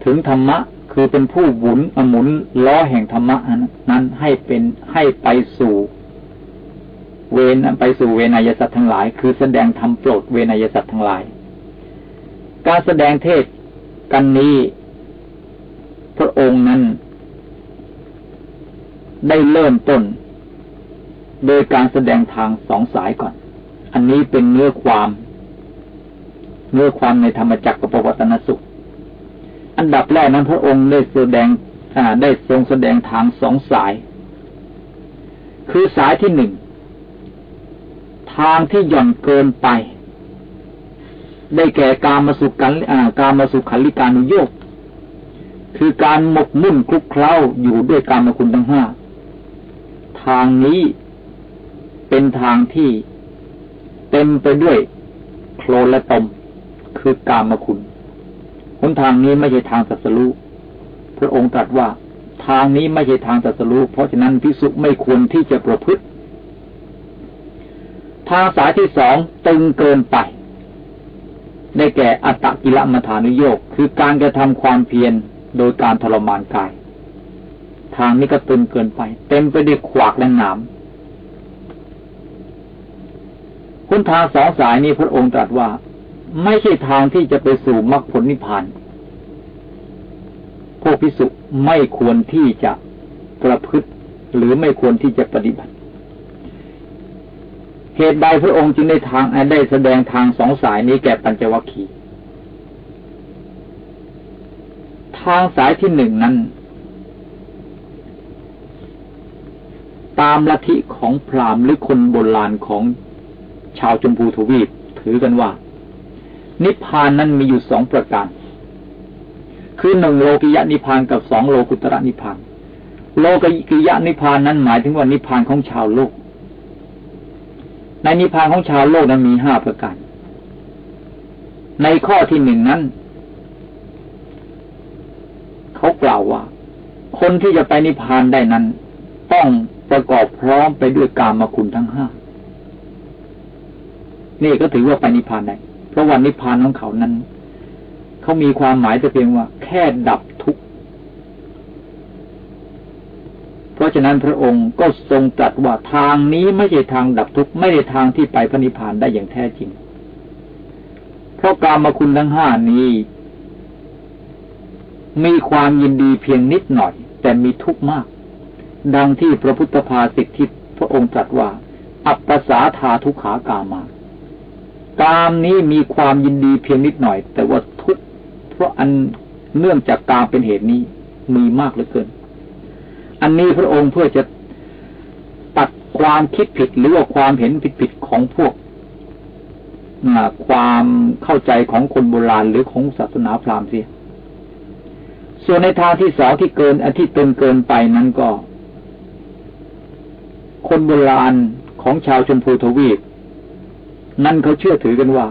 Speaker 1: ถึงธรรมะ คือเป็นผู้หมุนหมุนล้อแห่งธรรมะนั้นให้เป็นให้ไปสู่ เวนไปสู่เวนยสัตว์ทั้งหลาย คือแสดงธรรมโปรดเวนยสัตว์ทั้งหลาย การแสดงเทศกันนี้ พระองค์นั้น ได้เริ่มต้น โดยการแสดงทางสองสายก่อน อันนี้เป็นเนื้อความ เนื้อความในธรรมจักรกับปวัตนสุข อันดับแรกนั้นพระองค์ได้แสดงได้ทรงแสดงทางสองสาย คือสายที่หนึ่ง ทางที่หย่อนเกินไป ได้แก่การมาสุกันการมาสุขันลิการุโยกคือการหมกมุ่นคลุกเคล้าอยู่ด้วยการมคุณทั้งห้า ทางนี้เป็นทางที่เต็มไปด้วยโคลนและตม คือการมคุณ หนทางนี้ไม่ใช่ทางตัสรู้พระองค์ตรัสว่าทางนี้ไม่ใช่ทางตัสรู้เพราะฉะนั้นพิสุไม่ควรที่จะประพฤติ ทางสายที่สองตึงเกินไป ได้แก่อัตตกิลมัฐานุโยกคือการกระทำความเพียรโดยการทรมานกาย ทางนี้ก็ตึงเกินไป เต็มไปด้วยขวากและหนามคุณทางสองสายนี้พระองค์ตรัสว่า ไม่ใช่ทางที่จะไปสู่มรรคผลนิพพาน พวกพิสุไม่ควรที่จะประพฤติ หรือไม่ควรที่จะปฏิบัติ เหตุใดพระองค์จึงได้ทางได้แสดงทางสองสายนี้แก่ปัญจวัคคีย์ทางสายที่หนึ่งนั้น ตามลัทธิของพราหมณ์หรือคนโบราณของชาวจมพูทวีป ถือกันว่า นิพพานนั้นมีอยู่สองประการ คือหนึ่งโลกิยะนิพพานกับสองโลกุตระนิพพาน โลกิยะนิพพานนั้นหมายถึงว่านิพพานของชาวโลก ในนิพพานของชาวโลกนั้นมีห้าประการ ในข้อที่หนึ่งนั้น เขากล่าวว่า คนที่จะไปนิพพานได้นั้น ต้องประกอบพร้อมไปด้วยกามคุณทั้งห้านี่ก็ถือว่าไปนิพพานได้ เพราะวันนิพพานของเขานั้น เขามีความหมายแต่เพียงว่า แค่ดับทุกข์ เพราะฉะนั้นพระองค์ก็ทรงตรัสว่าทางนี้ไม่ใช่ทางดับทุกข์ ไม่ใช่ทางที่ไปพระนิพพานได้อย่างแท้จริง เพราะกรรมคุณทั้งห้านี้ มีความยินดีเพียงนิดหน่อย แต่มีทุกข์มาก ดังที่พระพุทธภาสิทธิพระองค์ตรัสว่า อัปปสาธาทุกขา กามา กามนี้มีความยินดีเพียงนิดหน่อย แต่ว่าทุกเพราะอันเนื่องจากกามเป็นเหตุนี้มีมากเหลือเกิน อันนี้พระองค์เพื่อจะตัดความคิดผิดหรือว่าความเห็นผิดๆของพวกความเข้าใจของคนโบราณหรือของศาสนาพราหมณ์เสีย ส่วนในทางที่สองที่เกินอที่เตินเกินไปนั้นก็ คนโบราณของชาวชมพูทวีป นั่นเขาเชื่อถือกันว่า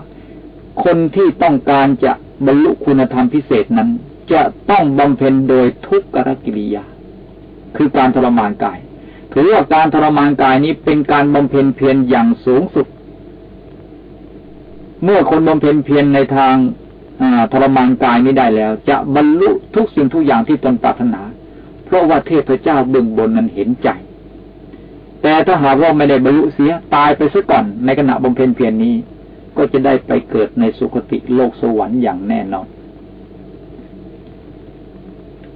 Speaker 1: คนที่ต้องการจะบรรลุคุณธรรมพิเศษนั้น จะต้องบำเพ็ญโดยทุกขกิริยา คือการทรมานกายถือว่าการทรมานกายนี้เป็นการบำเพ็ญเพียรอย่างสูงสุด เมื่อคนบำเพ็ญเพียรในทางทรมานกายนี้ได้แล้ว จะบรรลุทุกสิ่งทุกอย่างที่ตนปรารถนา เพราะว่าเทพเจ้าเบื้องบนนั้นเห็นใจ แต่ถ้าหากว่าไม่ได้บรรลุเสียตายไปซะก่อนในขณะบำเพ็ญเพียรนนี้ ก็จะได้ไปเกิดในสุคติโลกสวรรค์อย่างแน่นอน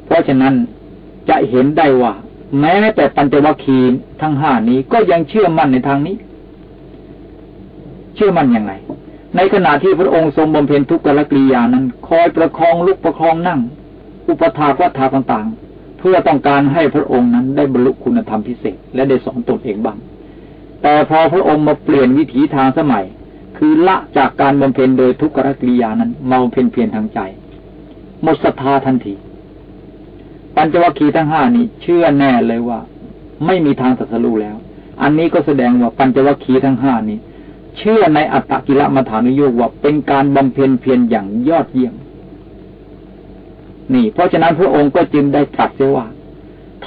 Speaker 1: เพราะฉะนั้นจะเห็นได้ว่า แม้แต่ปัญจวัคคีย์ทั้งห้านี้ก็ยังเชื่อมั่นในทางนี้ เชื่อมั่นอยังไงในขณะที่พระองค์ทรงบำเพ็ญทุกขลกิริยานั้น คอยประคองลุกประคองนั่ง อุปถาวัฏาต่างๆ เพื่อต้องการให้พระองค์นั้นได้บรรลุคุณธรรมพิเศษ และได้สอนตนเองบ้าง แต่พอพระองค์มาเปลี่ยนวิถีทางสมัย คือละจากการบำเพ็ญโดยทุกขกิริยานั้นมาบำเพ็ญเพียรทางใจ หมดศรัทธาทันที ปัญจวัคคีย์ทั้งห้านี้เชื่อแน่เลยว่า ไม่มีทางตัดสู้แล้ว อันนี้ก็แสดงว่าปัญจวัคคีย์ทั้งห้านี้ เชื่อในอัตตกิลมัฐานุโยกว่าเป็นการบำเพ็ญเพียรอย่างยอดเยี่ยม นี่ เพราะฉะนั้นพระองค์ก็จึงได้ตรัสว่า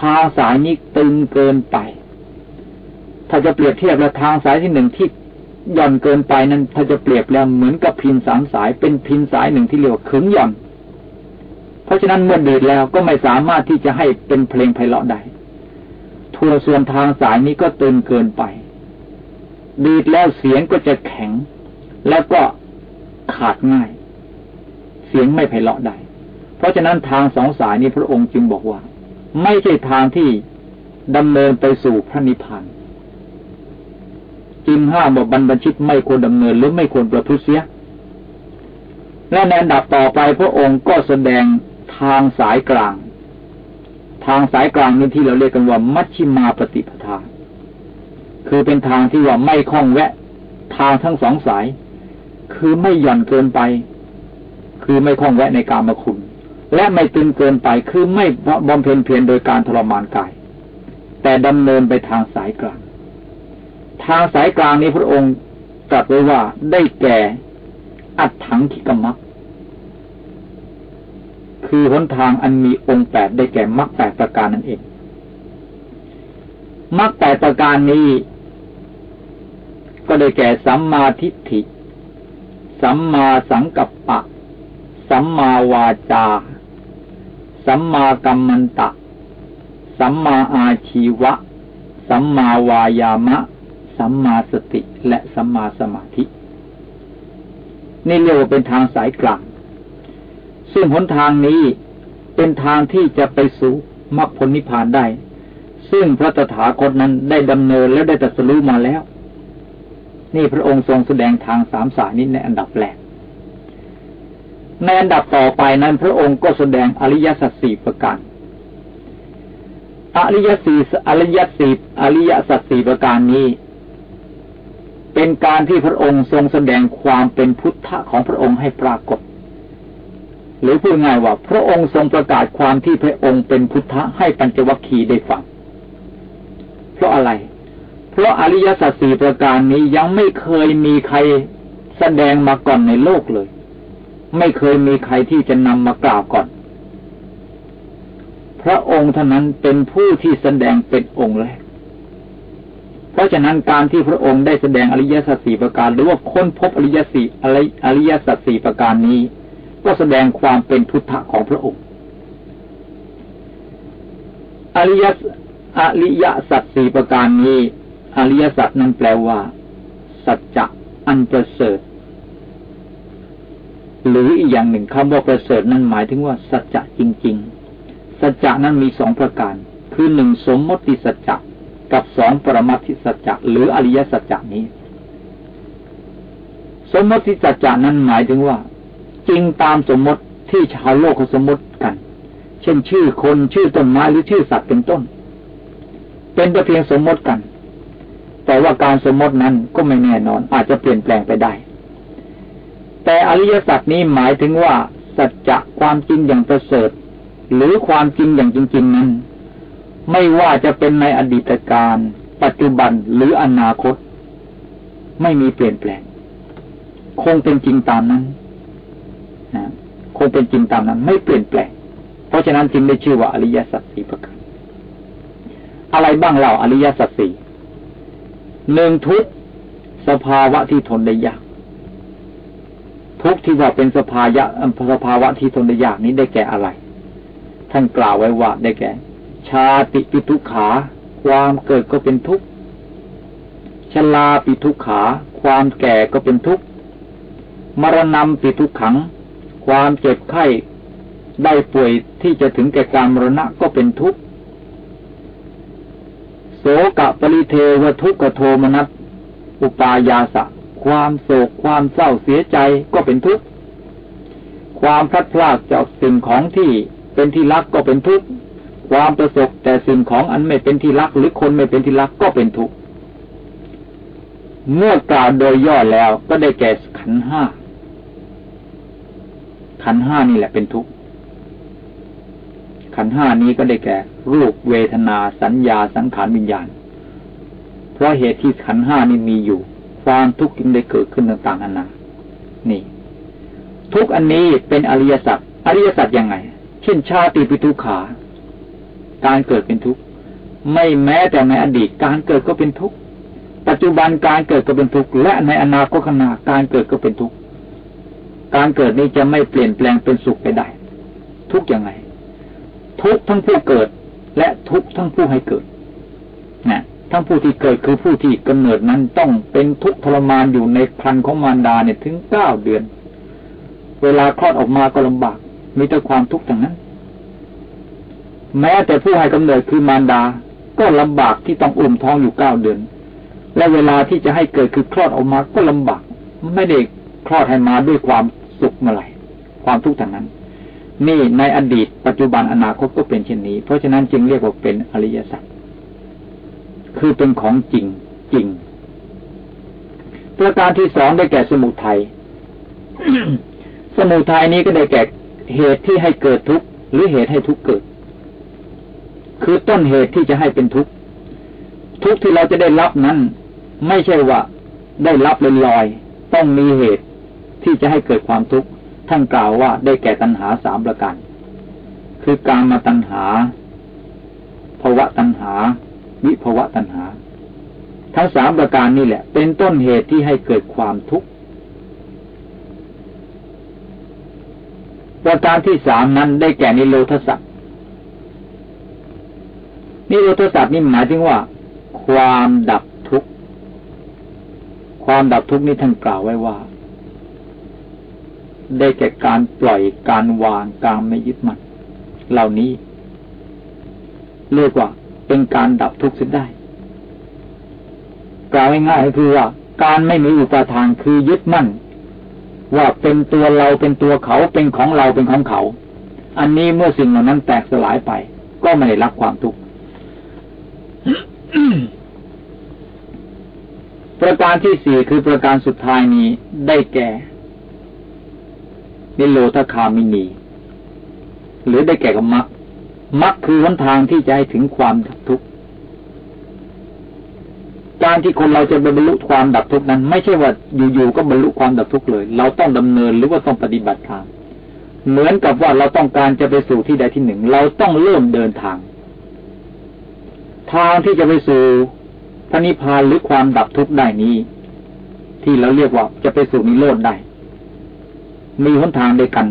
Speaker 1: ทางสายนี้ตึงเกินไป ถ้าจะเปรียบเทียบแล้วทางสายที่หนึ่งที่ย่อนเกินไปนั้นถ้าจะเปรียบแล้วเหมือนกับพินสามสายเป็นพินสายหนึ่งที่เรียกว่าขึงย่อน เพราะฉะนั้นเมื่อเดือดแล้วก็ไม่สามารถที่จะให้เป็นเพลงไพเราะได้ทัวส่วนทางสายนี้ก็ตึงเกินไป ดีดแล้วเสียงก็จะแข็ง แล้วก็ขาดง่าย เสียงไม่ไพเราะได้ ราะฉะนั้นทางสองสายนี้พระองค์จึงบอกว่า ไม่ใช่ทางที่ดำเนินไปสู่พระนิพพานจึงห้ามบอกบรรพชิตไม่ควรดำเนินหรือไม่ควรประพฤติเสีย และในอันดับต่อไปพระองค์ก็แสดงทางสายกลาง ทางสายกลางนี้ที่เราเรียกกันว่า มัชชิมาปฏิปทา คือเป็นทางที่ว่าไม่คล้องแวะ ทางทั้งสองสาย คือไม่หย่อนเกินไป คือไม่คล้องแวะในการมาคุณ และไม่ตึงเกินไปคือไม่บำเพ็ญเพียรโดยการทรมานกาย แต่ดำเนินไปทางสายกลาง ทางสายกลางนี้พระองค์ตรัสไว้ว่าได้แก่อัดถังขิกมักคือหนทางอันมีองค์แปดได้แก่มรรคแปดประการนั่นเองมรรคแปดประการนี้ ก็ได้แก่สัมมาทิฏฐิ สัมมาสังกัปปะ สัมมาวาจา สัมมากัมมันตะ สัมมาอาชีวะ สัมมาวายามะ สัมมาสติ และสัมมาสมาธิ นี่เรียกว่าเป็นทางสายกลาง ซึ่งหนทางนี้เป็นทางที่จะไปสู่มรรคผลนิพพานได้ ซึ่งพระตถาคตนั้นได้ดำเนินและได้ตรัสรู้มาแล้ว นี่พระองค์ทรงแสดงทางสามสายนี้ในอันดับแรก ในอันดับต่อไปนั้นพระองค์ก็แสดงอริยสัจสี่ประการ อริยสี่อริยสีอริยสัจสี่ประการนี้ เป็นการที่พระองค์ทรงแสดงความเป็นพุทธะของพระองค์ให้ปรากฏ หรือพูดง่ายว่า พระองค์ทรงประกาศความที่พระองค์เป็นพุทธะให้ปัญจวัคคีย์ได้ฟัง เพราะอะไร เพราะอริยสัจสี่ประการนี้ยังไม่เคยมีใครแสดงมาก่อนในโลกเลย ไม่เคยมีใครที่จะนำมากล่าวก่อน พระองค์เท่านั้นเป็นผู้ที่แสดงเป็นองค์แรกเพราะฉะนั้นการที่พระองค์ได้แสดงอริยสัจสี่ประการ หรือว่าค้นพบอริยสีอะไรอริยสัจสี่ประการนี้ ก็แสดงความเป็นพุทธะของพระองค์ อริยอริยสัจสี่ประการนี้ อริยสัจนั้นแปลว่า สัจจะอันประเสริฐ หรืออีกอย่างหนึ่งคำว่าประเสริฐนั้นหมายถึงว่าสัจจะจริง ๆ สัจจะนั้นมีสองประการ คือหนึ่งสมมติสัจจะกับสองปรมัติสัจจะหรืออริยสัจจะนี้ สมมติสัจจะนั้นหมายถึงว่า จริงตามสมมติที่ชาวโลกเขาสมมติกัน เช่นชื่อคนชื่อต้นไม้หรือชื่อสัตว์เป็นต้น เป็นแต่เพียงสมมติกัน แต่ว่าการสมมตินั้นก็ไม่แน่นอนอาจจะเปลี่ยนแปลงไปได้ แต่อริยสัจนี้หมายถึงว่า สัจจะความจริงอย่างประเสริฐ หรือความจริงอย่างจริง ๆ นั้น ไม่ว่าจะเป็นในอดีตการ ปัจจุบันหรืออนาคต ไม่มีเปลี่ยนแปลง คงเป็นจริงตามนั้นนะคงเป็นจริงตามนั้น ไม่เปลี่ยนแปลง เพราะฉะนั้นจึงได้ชื่อว่าอริยสัจสี่ประการอะไรบ้างเล่าอริยสัจสี่หนึ่งทุกสภาวะที่ทนได้ยาก ทุกที่ว่าเป็นสภาวะสภาวะที่ทนได้ยากนี้ได้แก่อะไร ท่านกล่าวไว้ว่าได้แก่ ชาติปิทุขา ความเกิดก็เป็นทุกข์ชลาปิทุขา ความแก่ก็เป็นทุกข์มรณะปิทุขัง ความเจ็บไข้ได้ป่วยที่จะถึงแก่การมรณะก็เป็นทุกข์โสกะปริเทวทุกขโทมนัสอุปายาสะ ความโศกความเศร้าเสียใจก็เป็นทุกข์ ความพลัดพรากจากสิ่งของที่เป็นที่รักก็เป็นทุกข์ ความประสบแต่สิ่งของอันไม่เป็นที่รักหรือคนไม่เป็นที่รักก็เป็นทุกข์ เมื่อกล่าวโดยย่อแล้วก็ได้แก่ขันห้า ขันห้านี่แหละเป็นทุกข์ ขันห้านี้ก็ได้แก่ รูปเวทนาสัญญาสังขารวิญญาณ เพราะเหตุที่ขันห้านี่มีอยู่ ความทุกข์จึงได้เกิดขึ้นต่างๆอันานานี่ ทุกอันนี้เป็นอริยสัจอริยสัจยังไง เช่นชาติปิทุขา การเกิดเป็นทุกข์ไม่แม้แต่ในอดีตการเกิดก็เป็นทุกข์ปัจจุบันการเกิดก็เป็นทุกข์และในอนาคตข้างหน้าการเกิดก็เป็นทุกข์การเกิดนี้จะไม่เปลี่ยนแปลงเป็นสุขไปได้ ทุกอย่างไง ทุกทั้งผู้เกิด และทุกทั้งผู้ให้เกิดนะ ทั้งผู้ที่เกิดคือผู้ที่กำเนิดนั้นต้องเป็นทุกข์ทรมานอยู่ในครันของมารดาเนี่ยถึงเก้าเดือน เวลาคลอดออกมาก็ลำบากมีแต่ความทุกข์ทั้งนั้น แม้แต่ผู้ให้กำเนิดคือมารดา ก็ลำบากที่ต้องอุ้มท้องอยู่เก้าเดือน และเวลาที่จะให้เกิดคือคลอดออกมาก็ลำบาก ไม่ได้คลอดให้มาด้วยความสุขเมื่อไหร่ความทุกข์ทั้งนั้นนี่ในอดีตปัจจุบันอนาคตก็เป็นเช่นนี้ เพราะฉะนั้นจึงเรียกว่าเป็นอริยสัจ คือเป็นของจริงจริง ประการที่สองได้แก่สมุทัยสมุทัยนี้ก็ได้แก่เหตุที่ให้เกิดทุกข์หรือเหตุให้ทุกข์เกิด คือต้นเหตุที่จะให้เป็นทุกข์ทุกข์ที่เราจะได้รับนั้น ไม่ใช่ว่าได้รับลอยๆต้องมีเหตุที่จะให้เกิดความทุกข์ท่านกล่าวว่าได้แก่ตัณหาสามประการ คือการมาตัณหาภาวะตัณหา วิภวะตัณหา ทั้งสามประการนี่แหละ เป็นต้นเหตุที่ให้เกิดความทุกข์ประการที่สามนั้นได้แก่นิโรธสัตว์นิโรธสัตว์นี่หมายถึงว่า ความดับทุกข์ ความดับทุกข์นี้ท่านกล่าวไว้ว่า ได้แก่การปล่อยการวางการไม่ยึดมั่นเหล่านี้เรียกว่า เป็นการดับทุกข์เสิ้นได้ กล่าวง่ายๆคือว่าการไม่มีอุปาทานคือยึดมั่น ว่าเป็นตัวเราเป็นตัวเขาเป็นของเราเป็นของเขา อันนี้เมื่อสิ่งเหล่านั้นแตกสลายไป ก็ไม่ได้รับความทุกข์ประการที่สี่คือประการสุดท้ายนี้ได้แก่ นิโรธคามินี หรือได้แก่กรรม มรรคคือหนทางที่จะให้ถึงความดับทุกข์การที่คนเราจะบรรลุความดับทุกข์นั้น ไม่ใช่ว่าอยู่ๆก็บรรลุความดับทุกข์เลย เราต้องดำเนินหรือว่าต้องปฏิบัติทาง เหมือนกับว่าเราต้องการจะไปสู่ที่ใดที่หนึ่ง เราต้องเริ่มเดินทาง ทางที่จะไปสู่พระนิพพานหรือความดับทุกข์ได้นี้ ที่เราเรียกว่าจะไปสู่นิโรธได้ มีหนทางเดียวกัน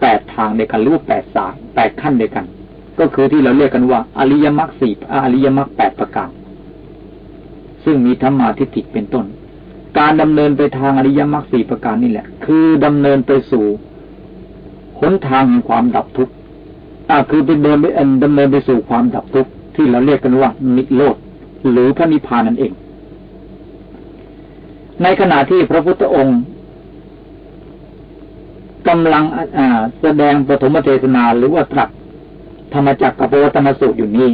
Speaker 1: แปดทางเดียวกันหรือแปดสายแปดขั้นเดียวกัน ก็คือที่เราเรียกกันว่า อริยมรรคสี่อริยมรรคแปดประการซึ่งมีธรรมาทิฏฐิเป็นต้น การดำเนินไปทางอริยมรรคสี่ประการนี่แหละ คือดำเนินไปสู่หนทางแห่งความดับทุกข์อ่าคือเป็นเดินไปเอ็นดำเนินไปสู่ความดับทุกข์ที่เราเรียกกันว่านิโรธหรือพระนิพพานนั่นเอง ในขณะที่พระพุทธองค์ กำลังแสดงปฐมเทศนาหรือว่าตรัสธรรมจักรกับวัตนสูตรอยู่นี้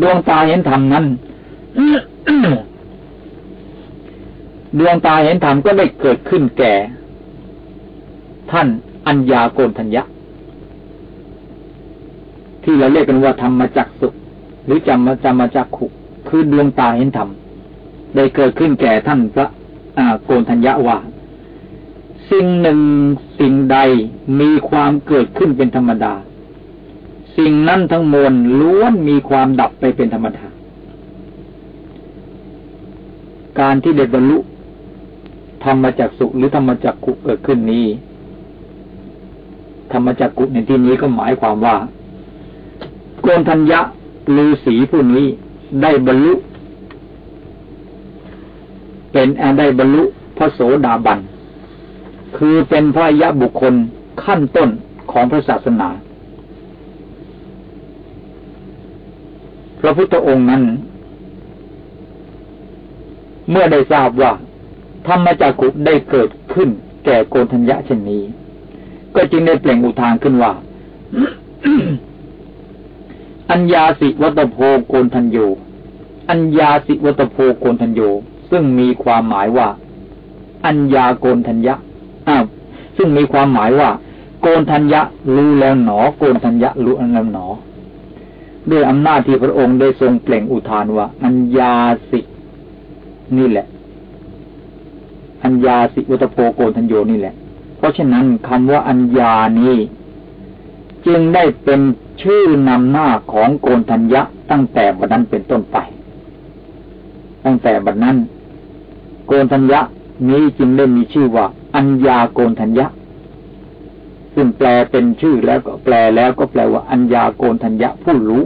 Speaker 1: ดวงตาเห็นธรรมนั้นดวงตาเห็นธรรมก็ได้เกิดขึ้นแก่ ท่านอัญญาโกนทัญญะ ที่เราเรียกกันว่าธรรมจักสุหรือจำมาจำมาจักขุคือดวงตาเห็นธรรมได้เกิดขึ้นแก่ท่านพระโกนทัญญาว่า สิ่งหนึ่งสิ่งใดมีความเกิดขึ้นเป็นธรรมดา สิ่งนั้นทั้งมวลล้วนมีความดับไปเป็นธรรมดา การที่ได้บรรลุธรรมจักสุหรือธรรมจักกุเกิดขึ้นนี้ ธรรมจักกุในที่นี้ก็หมายความว่าโกนทัญญะฤาษีผู้นี้ได้บรรลุ เป็นได้บรรลุพระโสดาบัน คือเป็นพระยะบุคคลขั้นต้นของพระศาสนา พระพุทธองค์นั้น เมื่อได้ทราบว่าธรรมจักกุได้เกิดขึ้นแก่โกนทัญญะเช่นนี้ ก็จึงได้เปล่งอุทานขึ้นว่า อัญญาสิวัตโพโกนทัญโย อัญญาสิวัตโพโกนทัญโย ซึ่งมีความหมายว่า อัญญาโกนทัญญะ อ้าวซึ่งมีความหมายว่า โกนทัญญะรู้แล้วหนอ โกนทัญญะรู้แล้วหนอ ด้วยอำนาจที่พระองค์ได้ทรงเปล่งอุทานว่า อัญญาสิ นี่แหละ อัญญาสิอุตโพโกทัญโยนี่แหละ เพราะฉะนั้นคำว่าอัญญานี้จึงได้เป็นชื่อนำหน้าของโกนทัญญะตั้งแต่บัดนั้นเป็นต้นไป ตั้งแต่บัดนั้น โกนทัญญะนี้จึงได้มีชื่อว่า อัญญาโกนทัญญะ ซึ่งแปลเป็นชื่อแล้วก็แปลแล้วก็แปลว่า อัญญาโกนทัญญะผู้รู้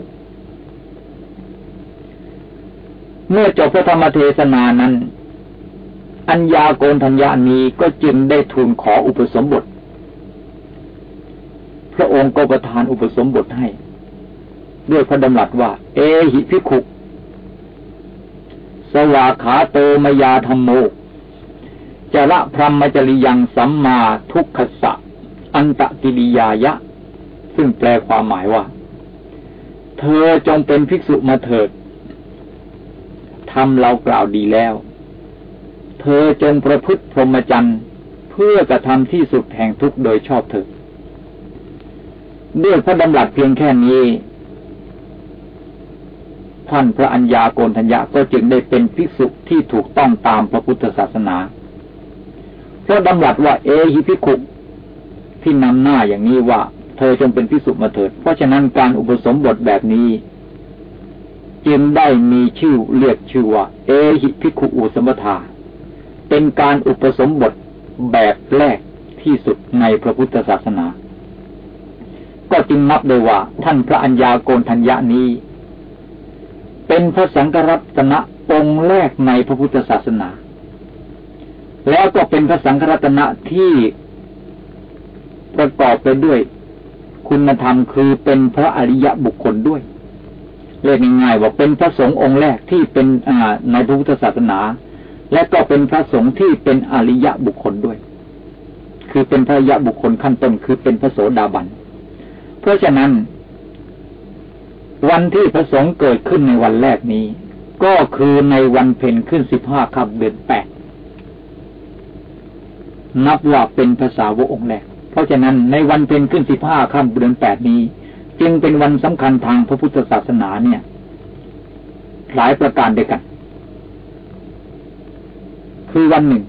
Speaker 1: เมื่อจบพระธรรมเทศนานั้น อัญญาโกนทัญญานี้ก็จึงได้ทูลขออุปสมบท พระองค์ก็ประทานอุปสมบทให้ ด้วยพระดำรัสว่า เอหิพิคุสวาขาโตมยาธรรมโม จระพรหมจริยังสัมมาทุกขสะ อันตะกิริยายะ ซึ่งแปลความหมายว่า เธอจงเป็นภิกษุมาเถิดทำเรากล่าวดีแล้ว เธอจงประพฤติพรหมจรรย์เพื่อกระทำที่สุดแห่งทุกโดยชอบเถิดด้วยพระดำรัสเพียงแค่นี้ท่านพระัญญาโกนทัญญาก็จึงได้เป็นภิกษุที่ถูกต้องตามพระพุทธศาสนา พราะดำรัสว่าเอหิภิกขุที่นำหน้าอย่างนี้ว่า เธอจงเป็นภิกษุมาเถิด เพราะฉะนั้นการอุปสมบทแบบนี้จึงได้มีชื่อเรียกชื่อว่า เอหิภิกขุอุสมทา เป็นการอุปสมบทแบบแรกที่สุดในพระพุทธศาสนา ก็จึงนับได้ว่า ท่านพระัญญาโกนทัญญานี้ เป็นพระสังฆรัตนะองค์แรกในพระพุทธศาสนา แล้วก็เป็นพระสังฆรัตนะที่ประกอบไปด้วย คุณธรรมคือเป็นพระอริยะบุคคลด้วย เรียกง่ายๆว่าเป็นพระสงฆ์องค์แรกที่เป็นในพระพุทธศาสนา และก็เป็นพระสงฆ์ที่เป็นอริยะบุคคลด้วย คือเป็นพระยะบุคคลขั้นต้นคือเป็นพระโสดาบัน เพราะฉะนั้น วันที่พระสงฆ์เกิดขึ้นในวันแรกนี้ ก็คือในวันเพ็ญขึ้นสิบห้าค่ำเดือนแปด นับว่าเป็นภาษาวกองค์แรกเพราะฉะนั้นในวันเพ็ญขึ้นสิบห้าค่ำเดือนแปดนี้ จึงเป็นวันสำคัญทางพระพุทธศาสนาเนี่ย หลายประการด้วยกัน คือวันหนึ่ง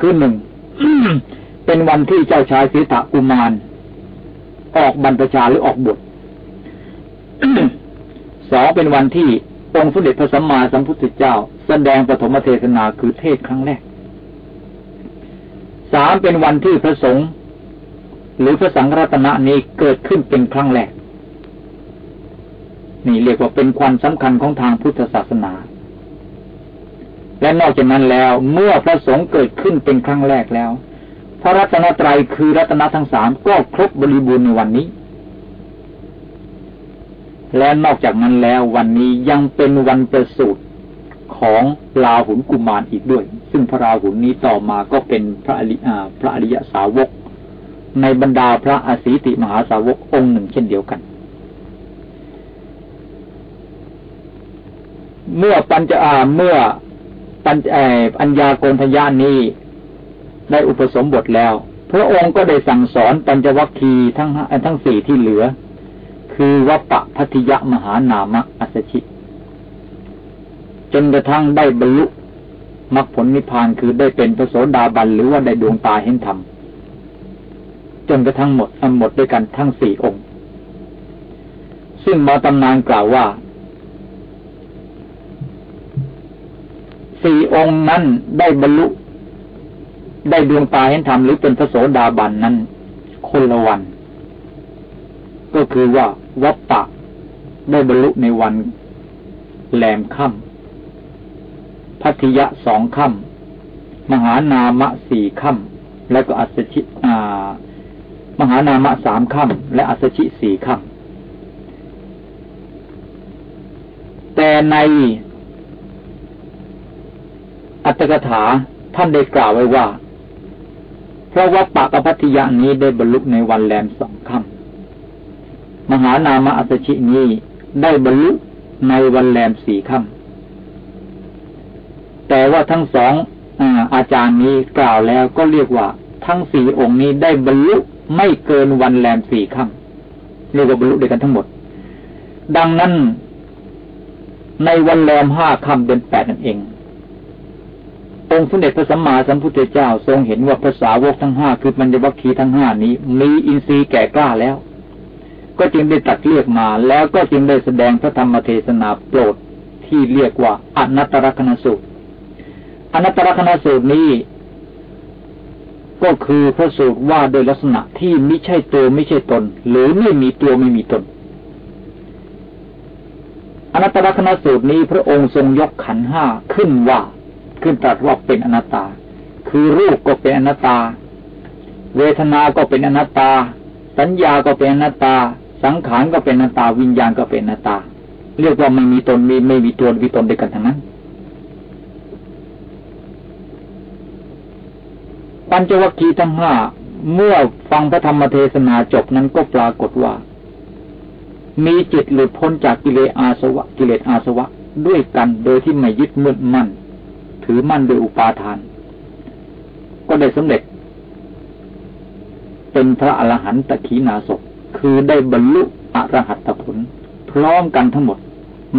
Speaker 1: คือหนึ่งเป็นวันที่เจ้าชายสีตะกุมาร ออกบรรพชาหรือออกบทสองเป็นวันที่องค์สมเด็จพระสัมมาสัมพุทธเจ้า แสดงปฐมเทศนาคือเทศครั้งแรกามเป็นวันที่พระสงฆ์หรือพระสังฆรัตนะนี้เกิดขึ้นเป็นครั้งแรก นี่เรียกว่าเป็นความสำคัญของทางพุทธศาสนา และนอกจากนั้นแล้วเมื่อพระสงฆ์เกิดขึ้นเป็นครั้งแรกแล้ว พระรัตนตรัยคือรัตนทั้งสามก็ครบบริบูรณ์ในวันนี้ และนอกจากนั้นแล้ววันนี้ยังเป็นวันประสูติ ของลาหุนกุมารอีกด้วย ซึ่งพระราหุนนี้ต่อมาก็เป็นพระอริยพระอริยสาวก ในบรรดาพระอสีติมหาสาวกองค์หนึ่งเช่นเดียวกัน เมื่อปัญจอาเมื่อปัญอัญญาโกนทยานนี้ได้อุปสมบทแล้ว พระองค์ก็ได้สั่งสอนปัญจวัคคีทั้งทั้งสี่ที่เหลือ คือวัปปะพัทยมหานามะอัสชิ จนกระทั่งได้บรรลุมรรคผลนิพพานคือได้เป็นพระโสดาบันหรือว่าได้ดวงตาเห็นธรรมจนกระทั่งหมดทั้งหมดด้วยกันทั้งสี่องค์ ซึ่งมาตำนานกล่าวว่าสี่องค์นั้นได้บรรลุ ได้ดวงตาเห็นธรรมหรือเป็นพระโสดาบันนั้น คนละวัน ก็คือว่าวัปปะได้บรรลุในวันแหลมค่ำ พัทยะสองค่ำมหานามะสี่ค่ำแล้วก็อัศชิอ่ามหานามะสามค่ำและอัศชิสี่ค่ำแต่ในอัตถกถาท่านได้กล่าวไว้ว่า เพราะว่าปะกพัทยานี้ได้บรรลุในวันแรมสองค่ำมหานามะอัศชินี้ได้บรรลุในวันแรมสี่ค่ำ แต่ว่าทั้งสองอาจารย์นี้กล่าวแล้วก็เรียกว่า ทั้งสี่องค์นี้ได้บรรลุไม่เกินวันแรมสี่ค่ำเรียกว่าบรรลุด้วยกันทั้งหมด ดังนั้น ในวันแรมห้าค่ำเดือนแปดนั่นเอง องค์สมเด็จพระสัมมาสัมพุทธเจ้าทรงเห็นว่าภาษาวกทั้งห้าคือปัญญวัคคีทั้งห้านี้ มีอินทรีย์แก่กล้าแล้ว ก็จึงได้ตัดเรียกมา แล้วก็จึงได้แสดงพระธรรมเทศนาโปรดที่เรียกว่าอนัตตลกนสูตร อนัตตลกนสูตรนี้ ก็คือพระสูตรว่าโดยลักษณะที่ไม่ใช่ตัวไม่ใช่ตน หรือไม่มีตัวไม่มีตนอนัตตลกนสูตรนี้พระองค์ทรงยกขันห้าขึ้นว่า ขึ้นตรัสว่าเป็นอนัตตา คือรูปก็เป็นอนัตตา เวทนา ก็เป็นอนัตตา สัญญาก็เป็นอนัตตา สังขารก็เป็นอนัตตา วิญญาณก็เป็นอนัตตา เรียกว่าไม่มีตนมีไม่มีตัวมีตนด้วยกันทั้งนั้น ปัญจวัคคีย์ทั้งห้าเมื่อฟังพระธรรมเทศนาจบนั้นก็ปรากฏว่า มีจิตหลุดพ้นจากกิเลสอาสวะ กิเลสอาสวะด้วยกันโดยที่ไม่ยึดมั่นมั่น ถือมั่นโดยอุปาทาน ก็ได้สำเร็จ เป็นพระอรหันตขีนาศคือได้บรรลุอรหัตผล พร้อมกันทั้งหมด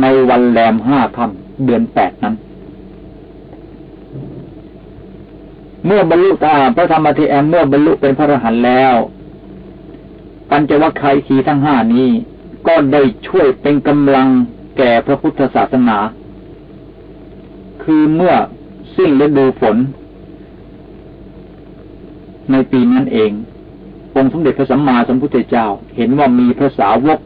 Speaker 1: ในวันแรมห้าค่ำเดือนแปดนั้น เมื่อบรรลุตาพระธรรมเทแอมเมื่อบรรลุเป็นพระอรหันต์แล้ว ปัญจวัคคีย์ทั้งห้านี้ ก็ได้ช่วยเป็นกำลังแก่พระพุทธศาสนา คือเมื่อสิ้นฤดูฝน ในปีนั้นเอง องค์สมเด็จพระสัมมาสัมพุทธเจ้า เห็นว่ามีพระสาวก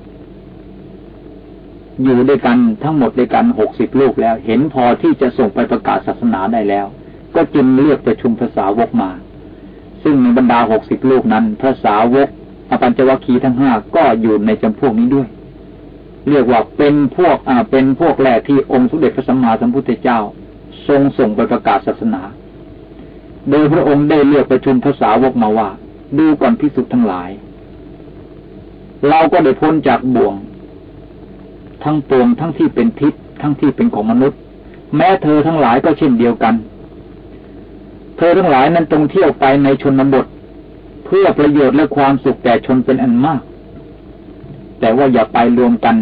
Speaker 1: อยู่ด้วยกันทั้งหมดด้วยกันหกสิบลูกแล้ว เห็นพอที่จะส่งไปประกาศศาสนาได้แล้ว ก็จึงเรียกประชุมพระสาวกมา ซึ่งในบรรดาหกสิบลูกนั้นพระสาวกอปัญจวัคคีทั้งห้าก็อยู่ในจำพวกนี้ด้วย เรียกว่าเป็นพวกอ่าเป็นพวกแรกที่องค์สมเด็จพระสัมมาสัมพุทธเจ้า ทรงส่งไปประกาศศาสนา โดยพระองค์ได้เรียกประชุมภาษาวกมาว่า ดูก่อนพิสุทธ์ทั้งหลาย เราก็ได้พ้นจากบ่วง ทั้งปวงทั้งที่เป็นพิษทั้งที่เป็นของมนุษย์ แม้เธอทั้งหลายก็เช่นเดียวกัน ธอทั้งหลายนั้นตรงเที่ยวไปในชนบท เพื่อประโยชน์และความสุขแก่ชนเป็นอันมาก แต่ว่าอย่าไปรวมกัน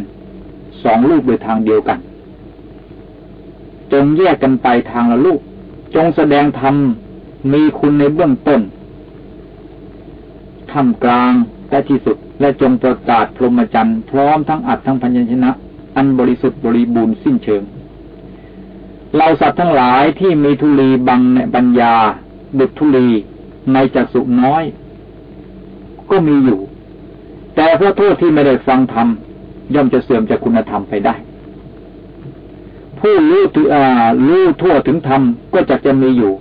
Speaker 1: สองลูกโดยทางเดียวกัน จงแยกกันไปทางละลูก จงแสดงธรรมมีคุณในเบื้องต้นทำกลางและที่สุดและจงประกาศพรหมจรรย์พร้อมทั้งอัดทั้งพัญชนะ อันบริสุทธิ์บริบูรณ์สิ้นเชิง เราสัตว์ทั้งหลายที่มีทุลีบังในปัญญา ดุจทุลีในจักสุน้อย ก็มีอยู่ แต่เพราะโทษที่ไม่ได้ฟังธรรมย่อมจะเสื่อมจากคุณธรรมไปได้ ผู้รู้ถืออ่ารู้ทั่วถึงธรรมก็จะจะมีอยู่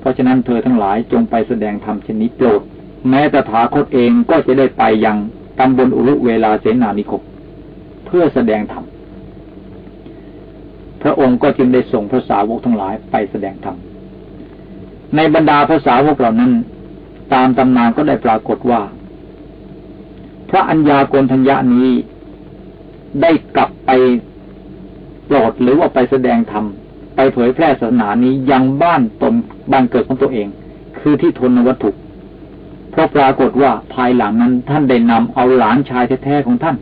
Speaker 1: เพราะฉะนั้นเธอทั้งหลายจงไปแสดงธรรมชนิดโปรด แม้ตถาคตเองก็จะได้ไปยังตำบลอุรุเวลาเสนานิคมเพื่อแสดงธรรม พระองค์ก็จึงได้ส่งภาษาวกทั้งหลายไปแสดงธรรม ในบรรดาภาษาวกเหล่านั้น ตามตำนานก็ได้ปรากฏว่า พระอัญญาโกณทัญญานี้ได้กลับไปโปรดหรือว่าไปแสดงธรรม ไปเผยแพร่ศาสนานี้ยังบ้านตนบ้านเกิดของตัวเอง คือที่ทนวัตถุเพราะปรากฏว่าภายหลังนั้นท่านได้นำเอาหลานชายแท้ๆของท่าน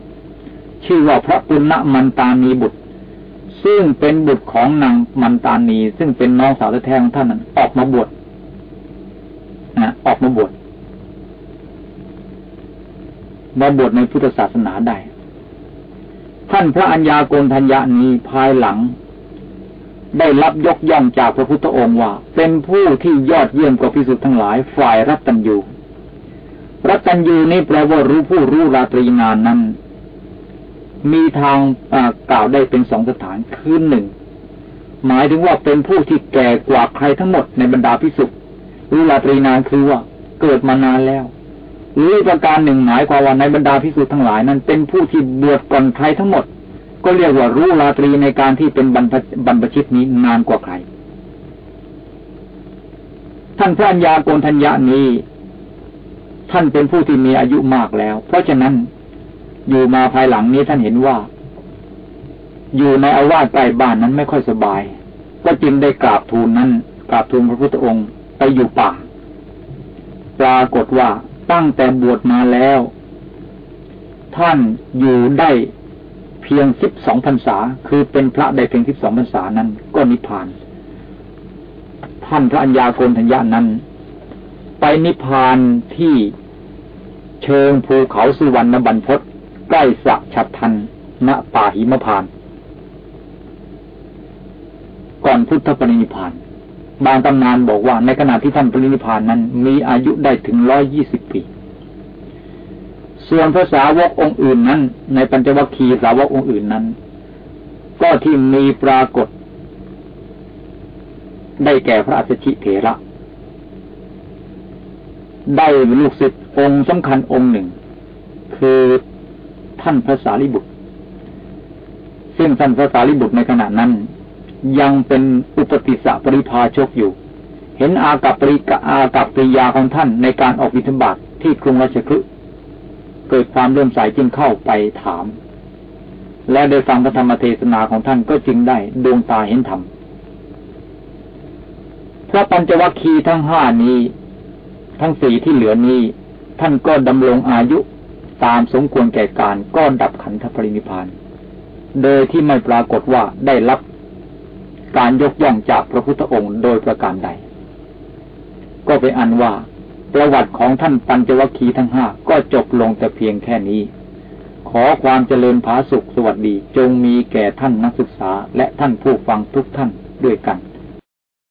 Speaker 1: ชื่อว่าพระปุณณมันตามีบุตร ซึ่งเป็นบุตรของนางมันตานี ซึ่งเป็นน้องสาวแท้ๆของท่านนั้นออกมาบวชนะออกมาบวชมาบวชในพุทธศาสนาได้ ท่านพระัญญาโกณทัญญานีภายหลัง ได้รับยกย่องจากพระพุทธองค์ว่า เป็นผู้ที่ยอดเยี่ยมกว่าพิสุทธ์ทั้งหลายฝ่ายรัตตัญญูรัตตัญญูนี้แปลว่ารู้ผู้รู้ราตรีนานนั้น มีทางกล่าวได้เป็นสองสถานคือหนึ่งหมายถึงว่าเป็นผู้ที่แก่กว่าใครทั้งหมดในบรรดาพิสุทธ์รู้ราตรีนานคือว่าเกิดมานานแล้ว หรือประการหนึ่งหมายความว่าในบรรดาพิสุทธ์ทั้งหลายนั้น เป็นผู้ที่บวชก่อนใครทั้งหมด ก็เรียกว่ารู้ราตรีในการที่เป็นบรรพบรรพชิตนี้นานกว่าใคร ท่านพระัญญาโกนทัญญานี้ ท่านเป็นผู้ที่มีอายุมากแล้ว เพราะฉะนั้น อยู่มาภายหลังนี้ท่านเห็นว่า อยู่ในอาวาสใกล้บ้านนั้นไม่ค่อยสบาย ก็จึงได้กราบทูลนั้นกราบทูลพระพุทธองค์ไปอยู่ป่า ปรากฏว่าตั้งแต่บวชมาแล้ว ท่านอยู่ได้เพียงสิบสองพรรษา คือเป็นพระได้เพียงสิบสองพรรษานั้น ก็นิพพาน ท่านพระัญญาโกณทัญญานั้น ไปนิพพานที่เชิงภูเขาสุวรรณบันพศ ใกล้สะฉัดทันณป่าหิมพาน ก่อนพุทธปรินิพาน บางตำนานบอกว่าในขณะที่ท่านปรินิพานนั้น มีอายุได้ถึงร้อยยี่สิบปี ส่วนภาษาวกองค์อื่นนั้น ในปัญจวัคคีย์สาวกองค์อื่นนั้น ก็ที่มีปรากฏ ได้แก่พระอัสชิเถระ ได้ลูกศิษย์องค์สำคัญองค์หนึ่ง คือ ท่านพระสารีบุตร ซึ่งท่านพระสารีบุตรในขณะนั้น ยังเป็นอุปติสสะปริพาชกอยู่ เห็นอากับปริกอากับปริยาของท่านในการออกบิณฑบาตทที่กรุงราชคฤห์เกิดความเลื่อมใสจึงเข้าไปถาม และได้ฟังพระธรรมเทศนาของท่านก็จึงได้ดวงตาเห็นธรรมพระปัญจวัคคีย์ทั้งห้านี้ ทั้งสี่ที่เหลือนี้ ท่านก็ดำรงอายุ ตามสมควรแก่การก็ดับขันธปรินิพาน โดยที่ไม่ปรากฏว่าได้รับการยกย่องจากพระพุทธองค์โดยประการใด ก็เป็นอันว่า ประวัติของท่านปัญจวัคคีย์ทั้งห้าก็จบลงแต่เพียงแค่นี้ ขอความเจริญผาสุขสวัสดีจงมีแก่ท่านนักศึกษาและท่านผู้ฟังทุกท่านด้วยกัน